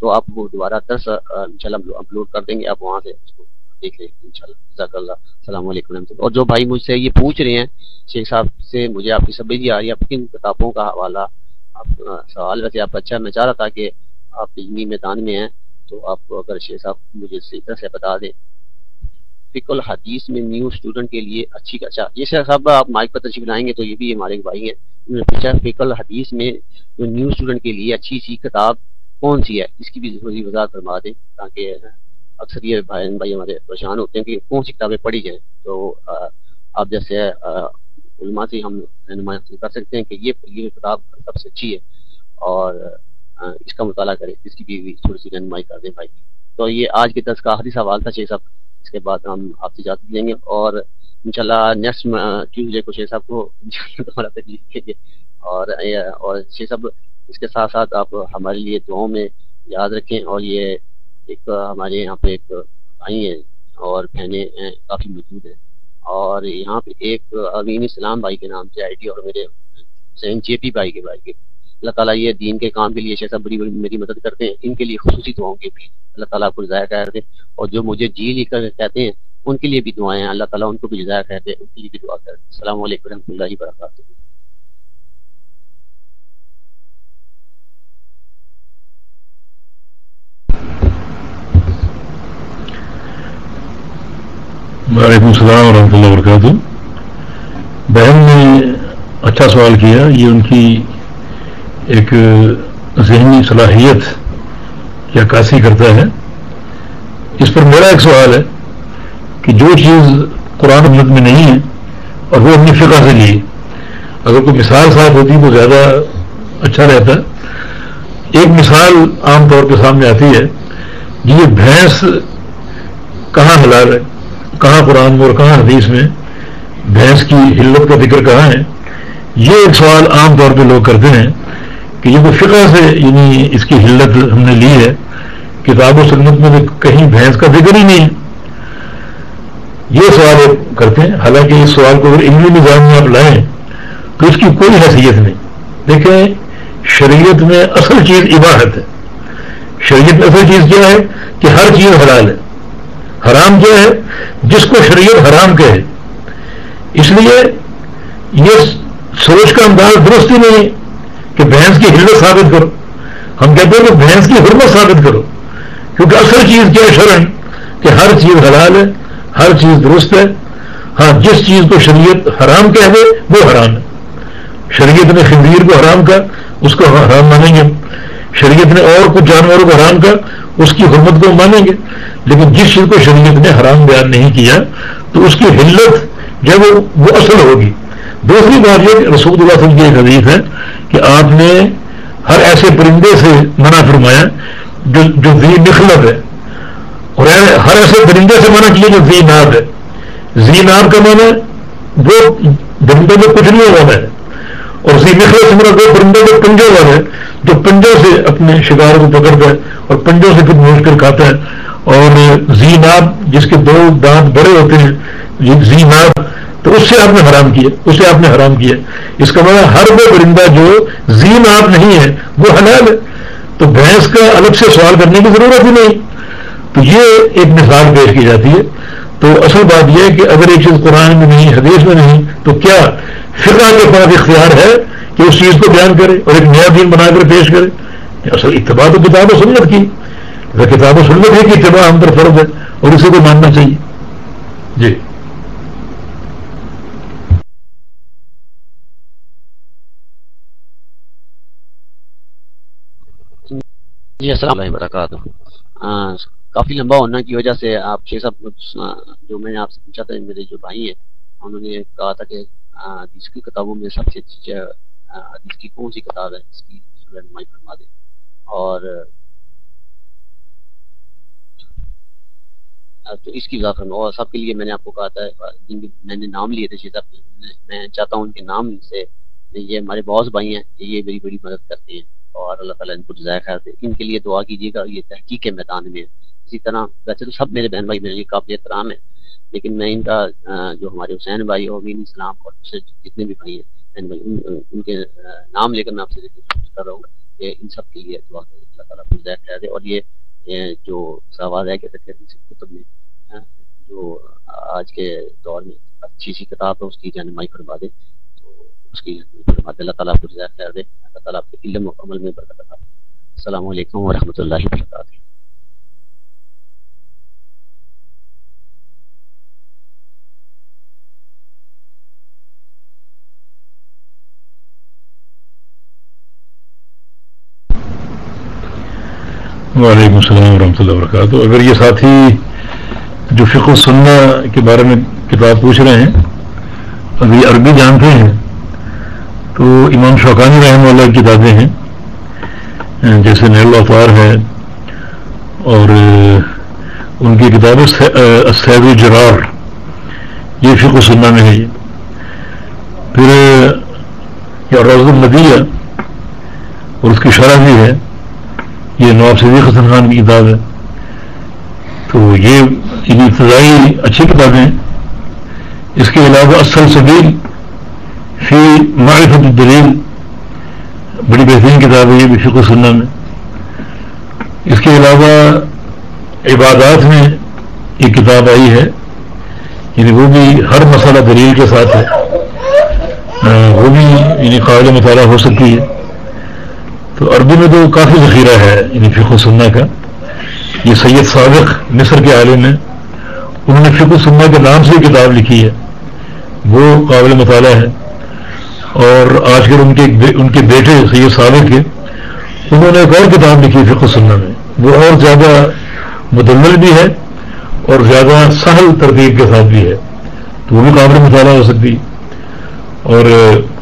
تو آپ وہ دوبارہ درس ان شاء اللہ اپلوڈ کر دیں گے، آپ وہاں سے اس کو دیکھ لیں ان شاء اللہ جزاک اللہ، السلام علیکم اور جو بھائی مجھ سے یہ پوچھ رہے ہیں، شیخ صاحب سے مجھے آپ کی سمجھ آ رہی ہے آپ کن کتابوں کا حوالہ، آپ سوال، ویسے آپ اچھا میں چاہ رہا تھا کہ آپ علمی میدان میں ہیں، تو آپ اگر شیخ صاحب مجھے صحیح طرح سے بتا دیں۔ فک الحدیث میں نیو اسٹوڈنٹ کے لیے اچھی اچھا یہ صاحب آپ مائک پر تشریف لائیں گے تو یہ بھی ہمارے بھائی ہیں۔ انہوں نے پوچھا فک الحدیث میں جو نیو اسٹوڈنٹ کے لیے اچھی سی کتاب کون سی ہے؟ اس کی بھی تھوڑی وضاحت فرما دیں تاکہ اکثر یہ بھائی بھائی ہمارے پریشان ہوتے ہیں کہ کون سی کتابیں پڑھی جائیں۔ تو آپ جیسے علماء سے ہم رہنمائی حاصل کر سکتے ہیں کہ یہ یہ کتاب سب سے اچھی ہے اور اس کا مطالعہ کریں۔ اس کی بھی تھوڑی سی رہنمائی کر دیں بھائی۔ تو یہ آج کے دس کا آخری سوال تھا چھ صاحب۔ اس کے بعد ہم آپ سے اجازت دیں گے اور انشاءاللہ نیکسٹ ٹیوزڈے کو شیخ صاحب کو ہمارا تجویز دیں گے۔ اور اور شیخ صاحب، اس کے ساتھ ساتھ آپ ہمارے لیے دعاؤں میں یاد رکھیں اور یہ ایک ہمارے یہاں پہ ایک بھائی ہیں اور بہنیں ہیں، کافی موجود ہیں۔ اور یہاں پہ ایک امین اسلام بھائی کے نام سے آئی ٹی اور میرے حسین جے پی بھائی کے بھائی کے۔ اللہ تعالیٰ یہ دین کے کام کے لیے شیخ صاحب بڑی بڑی میری مدد کرتے ہیں، ان کے لیے خصوصی دعاؤں کے بھی اللہ تعالیٰ کو ضائع کر دے اور جو مجھے جی لکھ کر کہتے ہیں، ان کے لیے بھی دعائیں ہیں، اللہ تعالیٰ ان کو بھی ضائع کر دے ان کے لیے بھی دعا کر السلام علیکم رحمۃ اللہ وبرکاتہ۔ وعلیکم السلام ورحمۃ اللہ وبرکاتہ۔ بہن نے اچھا سوال کیا، یہ ان کی ایک ذہنی صلاحیت عکاسی کرتا ہے۔ اس پر میرا ایک سوال ہے کہ جو چیز قرآن ملک میں نہیں ہے اور وہ اپنی فقہ سے لی اگر کوئی مثال صاحب ہوتی تو زیادہ اچھا رہتا۔ ایک مثال عام طور پہ سامنے آتی ہے کہ یہ بھینس کہاں حلال ہے، کہاں قرآن میں اور کہاں حدیث میں، بھینس کی حلت کا ذکر کہاں ہے۔ یہ ایک سوال عام طور پہ لوگ کرتے ہیں۔ کہ یہ کوئی فقہ سے یعنی اس کی حلت ہم نے لی ہے، کتاب و سنت میں کہیں بھینس کا ذکر ہی نہیں ہے۔ یہ سوال کرتے ہیں۔ حالانکہ اس سوال کو اگر علمی نظام میں آپ لائیں تو اس کی کوئی حیثیت نہیں۔ دیکھیں، شریعت میں اصل چیز عبادت ہے۔ شریعت میں اصل چیز کیا ہے؟ کہ ہر چیز حلال ہے۔ حرام کیا ہے، جس کو شریعت حرام کہے۔ اس لیے یہ سوچ کا انداز درست ہی نہیں۔ کہ بھینس کی حلت ثابت کرو۔ ہم کہتے ہیں کہ بھینس کی حرمت ثابت کرو۔ کیونکہ اصل چیز کیا ہے؟ شرن کہ ہر چیز حلال ہے، ہر چیز درست ہے۔ ہاں جس چیز کو شریعت حرام کہہ دے، وہ حرام ہے۔ شریعت نے خنزیر کو حرام کا اس کو حرام مانیں گے۔ شریعت نے اور کچھ جانوروں کو حرام کا اس کی حرمت کو مانیں گے۔ لیکن جس چیز کو شریعت نے حرام بیان نہیں کیا، تو اس کی حلت جب وہ اصل ہوگی۔ دوسری بات یہ کہ رسول اللہ صلی اللہ کی ایک حدیث ہے کہ آپ نے ہر ایسے پرندے سے منع فرمایا جو جو زی نخلت ہے اور یعنی ہر ایسے پرندے سے منع کیا جو زی ناب ہے۔ زی ناب کا معنی وہ پرندے میں کچھ نہیں ہونا ہے۔ اور زی نخلت سے مرا وہ پرندے کے پنجوں والے جو پنجوں سے اپنے شکار کو پکڑتا ہے اور پنجوں سے پھر نوش کر کھاتا ہے اور زی ناب جس کے دو دانت بڑے ہوتے ہیں زی ناب تو اس سے آپ نے حرام کیا اسے آپ نے حرام کیا اس کا مطلب ہر وہ پرندہ جو زین آپ نہیں ہے، وہ حلال ہے۔ تو بھینس کا الگ سے سوال کرنے کی ضرورت ہی نہیں۔ تو یہ ایک مثال پیش کی جاتی ہے۔ تو اصل بات یہ ہے کہ اگر ایک چیز قرآن میں نہیں، حدیث میں نہیں، تو کیا فقہ کے پاس اختیار ہے کہ اس چیز کو بیان کرے اور ایک نیا دین بنا کر پیش کرے؟ اصل اتباع تو کتاب و سنت کی۔ کتاب و سنت ہے کہ اتباع ہم پر فرض ہے اور اسے کو ماننا چاہیے۔ جی۔ جی السلام علیکم وبرکاتہ کافی لمبا ہونے کی وجہ سے آپ چھ سب جو میں نے آپ سے پوچھا تھا، میرے جو بھائی ہیں، انہوں نے کہا تھا کہ حدیث کی کتابوں میں سب سے اچھی حدیث کی کون سی کتاب ہے، اس کی رہنمائی فرما دیں اور تو اس کی وضاحت اور سب کے لیے میں نے آپ کو کہا تھا، جن کے میں نے نام لیے تھے شیزا میں چاہتا ہوں ان کے نام سے، یہ ہمارے باس بھائی ہیں، یہ میری بڑی مدد کرتے ہیں۔ اور اللہ تعالیٰ ان کو جزائے خیر دے۔ ان کے لیے دعا کیجیے گا یہ تحقیق کے میدان میں۔ اسی طرح ویسے تو سب میرے بہن بھائی میرے لیے قابل احترام ہے لیکن میں ان کا جو ہمارے حسین بھائی اور مین اسلام اور دوسرے جتنے بھی بھائی ہیں بہن بھائی ان, ان کے نام لے کر میں آپ سے کر رہا ہوں کہ ان سب کے لیے دعا کرے اللہ تعالیٰ کو جزائے خیر دے۔ اور یہ جو سوال ہے کہ کتب میں جو آج کے دور میں اچھی سی کتاب ہے اس کی رہنمائی فرما دے۔ اس کی اللہ تعالیٰ کو خیر دے، اللہ تعالیٰ آپ کے علم و عمل میں برکت عطا السلام علیکم ورحمۃ اللہ وبرکاتہ۔ وعلیکم السلام ورحمۃ اللہ وبرکاتہ۔ اگر یہ ساتھی جو فقہ سننا کے بارے میں کتاب پوچھ رہے ہیں، ابھی عربی جانتے ہیں تو امام شوقانی رحمہ اللہ کی کتابیں ہیں۔ جیسے نیل افار ہے اور ان کی کتاب سید جرار یہ فکر سننا میں ہے پھر یہ روز الندیہ اور اس کی شرح بھی ہے۔ یہ نواب صدیق حسن خان کی کتاب ہے۔ تو یہ ابتدائی اچھی کتابیں اس کے علاوہ اصل سبیل فی معرفت الدلیل بڑی بہترین کتاب ہے یہ بھی فکر سننا میں اس کے علاوہ عبادات میں ایک کتاب آئی ہے یعنی وہ بھی ہر مسئلہ دلیل کے ساتھ ہے۔ وہ بھی یعنی قابل مطالعہ ہو سکتی ہے۔ تو عربی میں تو کافی ذخیرہ ہے یعنی فکر سننا کا۔ یہ سید سابق مصر کے عالم ہیں۔ انہوں نے فکر سننا کے نام سے کتاب لکھی ہے۔ وہ قابل مطالعہ ہے۔ اور آج کل ان کے ان کے بیٹے سید صادق کے، انہوں نے ایک اور کتاب لکھی فقہ سننا میں۔ وہ اور زیادہ مدمل بھی ہے اور زیادہ سہل ترتیب کے ساتھ بھی ہے۔ تو وہ بھی قابل مطالعہ ہو سکتی۔ اور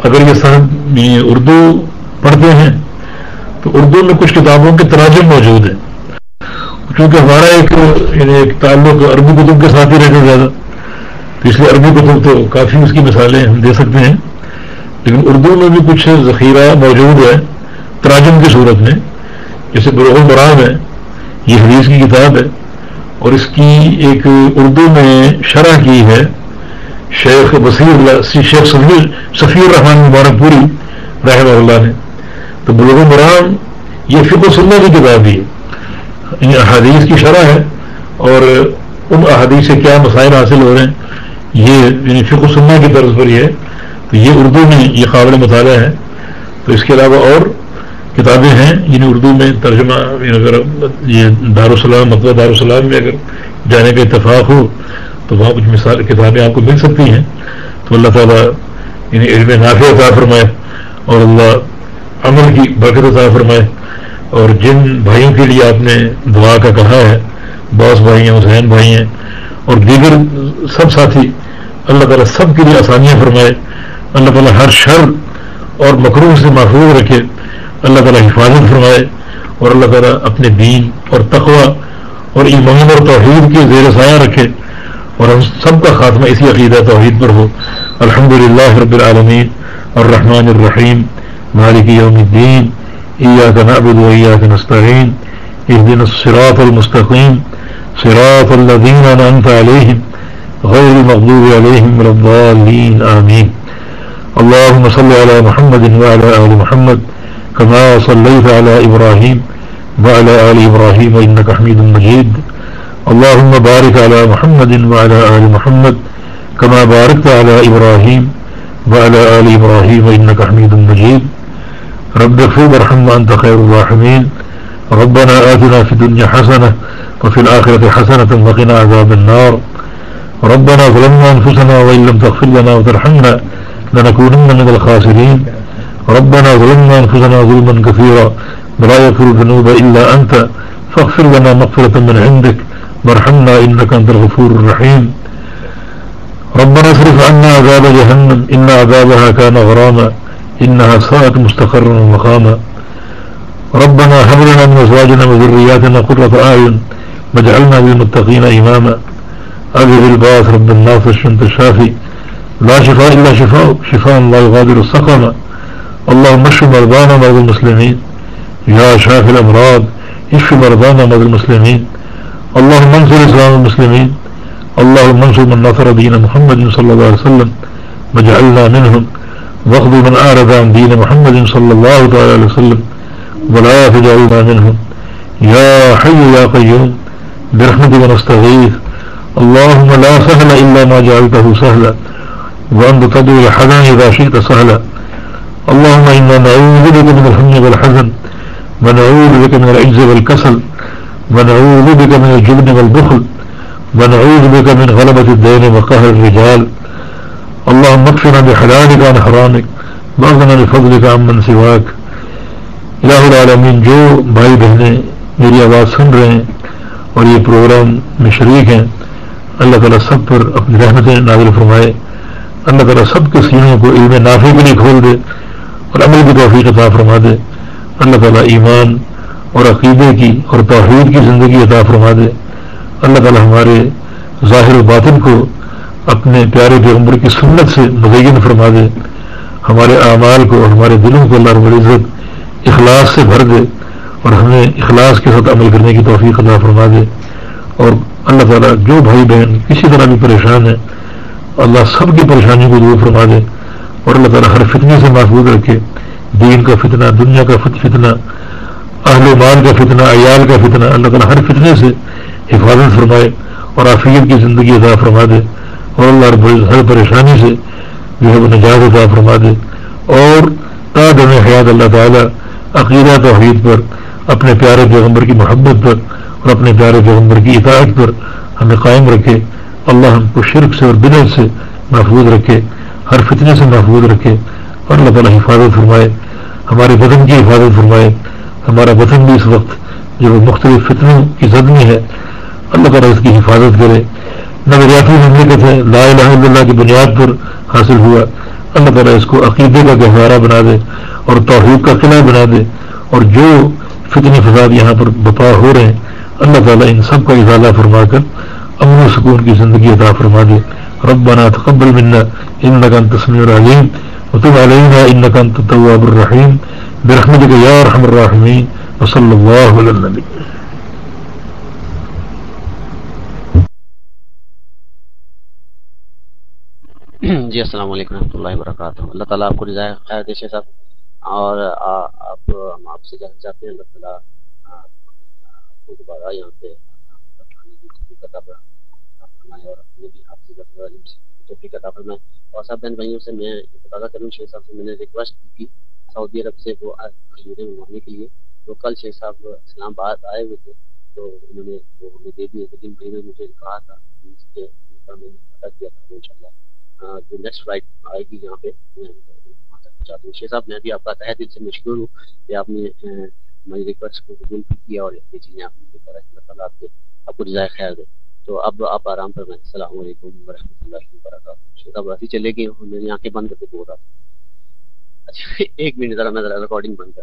اگر یہ سہل اردو پڑھتے ہیں، تو اردو میں کچھ کتابوں کے تراجم موجود ہیں۔ کیونکہ ہمارا ایک یعنی ایک تعلق عربی کتب کے ساتھ ہی رہتا زیادہ، تو اس لیے عربی کتب تو کافی اس کی مثالیں ہم دے سکتے ہیں۔ لیکن اردو میں بھی کچھ ذخیرہ موجود ہے، تراجم کی صورت میں، جیسے بروغ المرام ہے، یہ حدیث کی کتاب ہے، اور اس کی ایک اردو میں شرح کی ہے، شیخ بصیر شیخ صفی الرحمان مبارک پوری، رحمہ اللہ نے۔ تو بلوغ مرام یہ فکر سننے کی کتاب بھی ہے احادیث کی شرح ہے، اور ان احادیث سے کیا مسائل حاصل ہو رہے ہیں، یہ یعنی فکر سننا کی طرز پر یہ ہے۔ تو یہ اردو میں یہ قابل مطالعہ ہے۔ تو اس کے علاوہ اور کتابیں ہیں۔ یعنی اردو میں ترجمہ یعنی اگر یہ دارالسلام مطلب دارالسلام میں اگر جانے کا اتفاق ہو، تو وہاں کچھ مثال، کتابیں آپ کو مل سکتی ہیں۔ تو اللہ تعالیٰ یعنی علم نافع عطا فرمائے اور اللہ عمل کی برکت عطا فرمائے۔ اور جن بھائیوں کے لیے آپ نے دعا کا کہا ہے، باس بھائی ہیں حسین بھائی ہیں اور دیگر سب ساتھی، اللہ تعالیٰ سب کے لیے آسانیاں فرمائے۔ اللہ تعالیٰ ہر شر اور مکرو سے محفوظ رکھے، اللہ تعالیٰ حفاظت فرمائے اور اللہ تعالیٰ اپنے دین اور تقوی اور ایمان اور توحید کے زیر سایہ رکھے اور ہم سب کا خاتمہ اسی عقیدہ توحید پر ہو۔ الحمد للہ رب العالمین، الرحمن الرحیم، مالک یوم الدین، ایاک نعبد و ایاک نستعین اهدنا الصراط المستقیم، صراط الذین انعمت علیہم، غیر المغضوب علیہم ولا الضالین، آمین۔ اللهم صل على محمد وعلى آل محمد كما صليت على إبراهيم وعلى آل إبراهيم إنك حميد مجيد. اللهم بارك على محمد وعلى آل محمد كما باركت على إبراهيم وعلى آل إبراهيم إنك حميد مجيد. رب اغفر وارحم وأنت خير الراحمين. ربنا آتنا في الدنيا حسنة وفي الآخرة حسنة وقنا عذاب النار. ربنا ظلمنا أنفسنا وإن لم تغفر لنا وترحمنا لنكونن من الخاسرين. ربنا ظلمنا أنفسنا ظلما كثيرا. ولا يغفر الذنوب إلا أنت. فاغفر لنا مغفرة من عندك. وارحمنا إنك أنت الغفور الرحيم. ربنا اصرف عنا عذاب جهنم. إن عذابها كان غراما. إنها ساءت مستقرا ومقاما. ربنا هب لنا من أزواجنا وذرياتنا قرة أعين. واجعلنا للمتقين إماما. أذهب الباس رب الناس الشنت الشافي. لا شفاء إلا شفاء شفاء لا يغادر السقما اللهم اشف مرضانا مرضى المسلمين. يا شافي الأمراض اشف مرضانا مرضى المسلمين. اللهم انصر إسلام المسلمين. اللهم انصر من نصر دين محمد صلى الله عليه وسلم. واجعلنا منهم. واخذ من أعرض عن دين محمد صلى الله عليه وسلم. ولا تجعلنا منهم. يا حي يا قيوم برحمتك نستغيث. اللهم لا سهل إلا ما جعلته سهلا. وانت تدعو الحزن إذا شئت سهلا. اللهم إنا نعوذ بك من الحمن والحزن ونعوذ بك من العجز والكسل ونعوذ بك من الجبن والبخل ونعوذ بك من غلبة الدين وقهر الرجال. اللهم اكفنا بحلالك عن حرامك واغنى بفضلك من سواك. الہ العالمین جو بھائی بہنیں میری آواز سن رہے ہیں اور یہ پروگرام میں شریک ہیں اللہ تعالیٰ سب پر اپنی رحمتیں نازل فرمائے۔ اللہ تعالیٰ سب کے سینوں کو علم نافع کے لیے کھول دے اور عمل کی توفیق عطا فرما دے۔ اللہ تعالیٰ ایمان اور عقیدے کی اور توحید کی زندگی عطا فرما دے۔ اللہ تعالیٰ ہمارے ظاہر و باطن کو اپنے پیارے پیغمبر کی سنت سے مزین فرما دے۔ ہمارے اعمال کو اور ہمارے دلوں کو اللہ رب العزت اخلاص سے بھر دے اور ہمیں اخلاص کے ساتھ عمل کرنے کی توفیق عطا فرما دے۔ اور اللہ تعالیٰ جو بھائی بہن کسی طرح بھی پریشان ہے اللہ سب کی پریشانی کو دور فرما دے اور اللہ تعالیٰ ہر فتنے سے محفوظ رکھے۔ دین کا فتنہ، دنیا کا فتنہ، اہل مال کا فتنہ، عیال کا فتنہ، اللہ تعالیٰ ہر فتنے سے حفاظت فرمائے اور آفیت کی زندگی ادا فرما دے اور اللہ ہر پریشانی سے جو ہے وہ نجات ادا فرما دے اور تعدم حیات اللہ تعالیٰ عقیدہ توحید پر، اپنے پیارے پیغمبر کی محبت پر اور اپنے پیارے پیغمبر کی اطاعت پر ہمیں قائم رکھے۔ اللہ ہم کو شرک سے اور بدل سے محفوظ رکھے، ہر فتنے سے محفوظ رکھے۔ اور اللہ تعالیٰ حفاظت فرمائے، ہمارے بدن کی حفاظت فرمائے۔ ہمارا وطن بھی اس وقت جو مختلف فتنوں کی زد میں ہے، اللہ تعالیٰ اس کی حفاظت کرے۔ نظریاتی مملکت ہے، لا الہ الا اللہ کی بنیاد پر حاصل ہوا۔ اللہ تعالیٰ اس کو عقیدے کا گہوارہ بنا دے اور توحید کا قلعہ بنا دے۔ اور جو فتنی فساد یہاں پر بپا ہو رہے ہیں، اللہ تعالیٰ ان سب کا اضالہ فرما کر امن و سکون کی زندگی عطا فرما دے ربنا تقبل منا انك انت السميع العليم. وتب علينا انك انت التواب الرحيم. برحمتك يا ارحم الراحمين. وصلى الله على النبي. جی السلام علیکم رحمۃ اللہ وبرکاتہ۔ اللہ تعالیٰ آپ کو رضائے خیر دے صاحب اور آپ، ہم آپ سے جانا چاہتے ہیں۔ اللہ تعالیٰ دوبارہ یہاں پہ اور سب بہن بھائیوں سے میں اتفاقہ کروں شیخ صاحب سے میں نے ریکویسٹ کی تھی سعودی عرب سے وہ کھجوریں منگوانے کے لیے تو کل شیخ صاحب اسلام آباد آئے ہوئے تھے تو انہوں نے وہ ہمیں دے دیے لیکن بھائی نے مجھے کہا تھا اس کے ان کا میں نے پتا کیا تھا ان شاء اللہ جو نیکسٹ فلائٹ آئے گی یہاں پہ میں چاہتا ہوں شیخ صاحب میں بھی آپ کا تہ دل سے مشکور ہوں کہ آپ نے ہماری ریکویسٹ کو قبول بھی کیا اور یہ چیزیں آپ نے کرا اللہ تعالیٰ آپ کے آپ کو جزائے خیر دے تو اب آپ آرام پر میں السلام علیکم ورحمۃ اللہ وبرکاتہ۔ شیخ صاحب چلے گئے میں نے آنکھیں بند کر کے بول رہا تھا اچھا ایک منٹ، ذرا میں ذرا ریکارڈنگ بند کر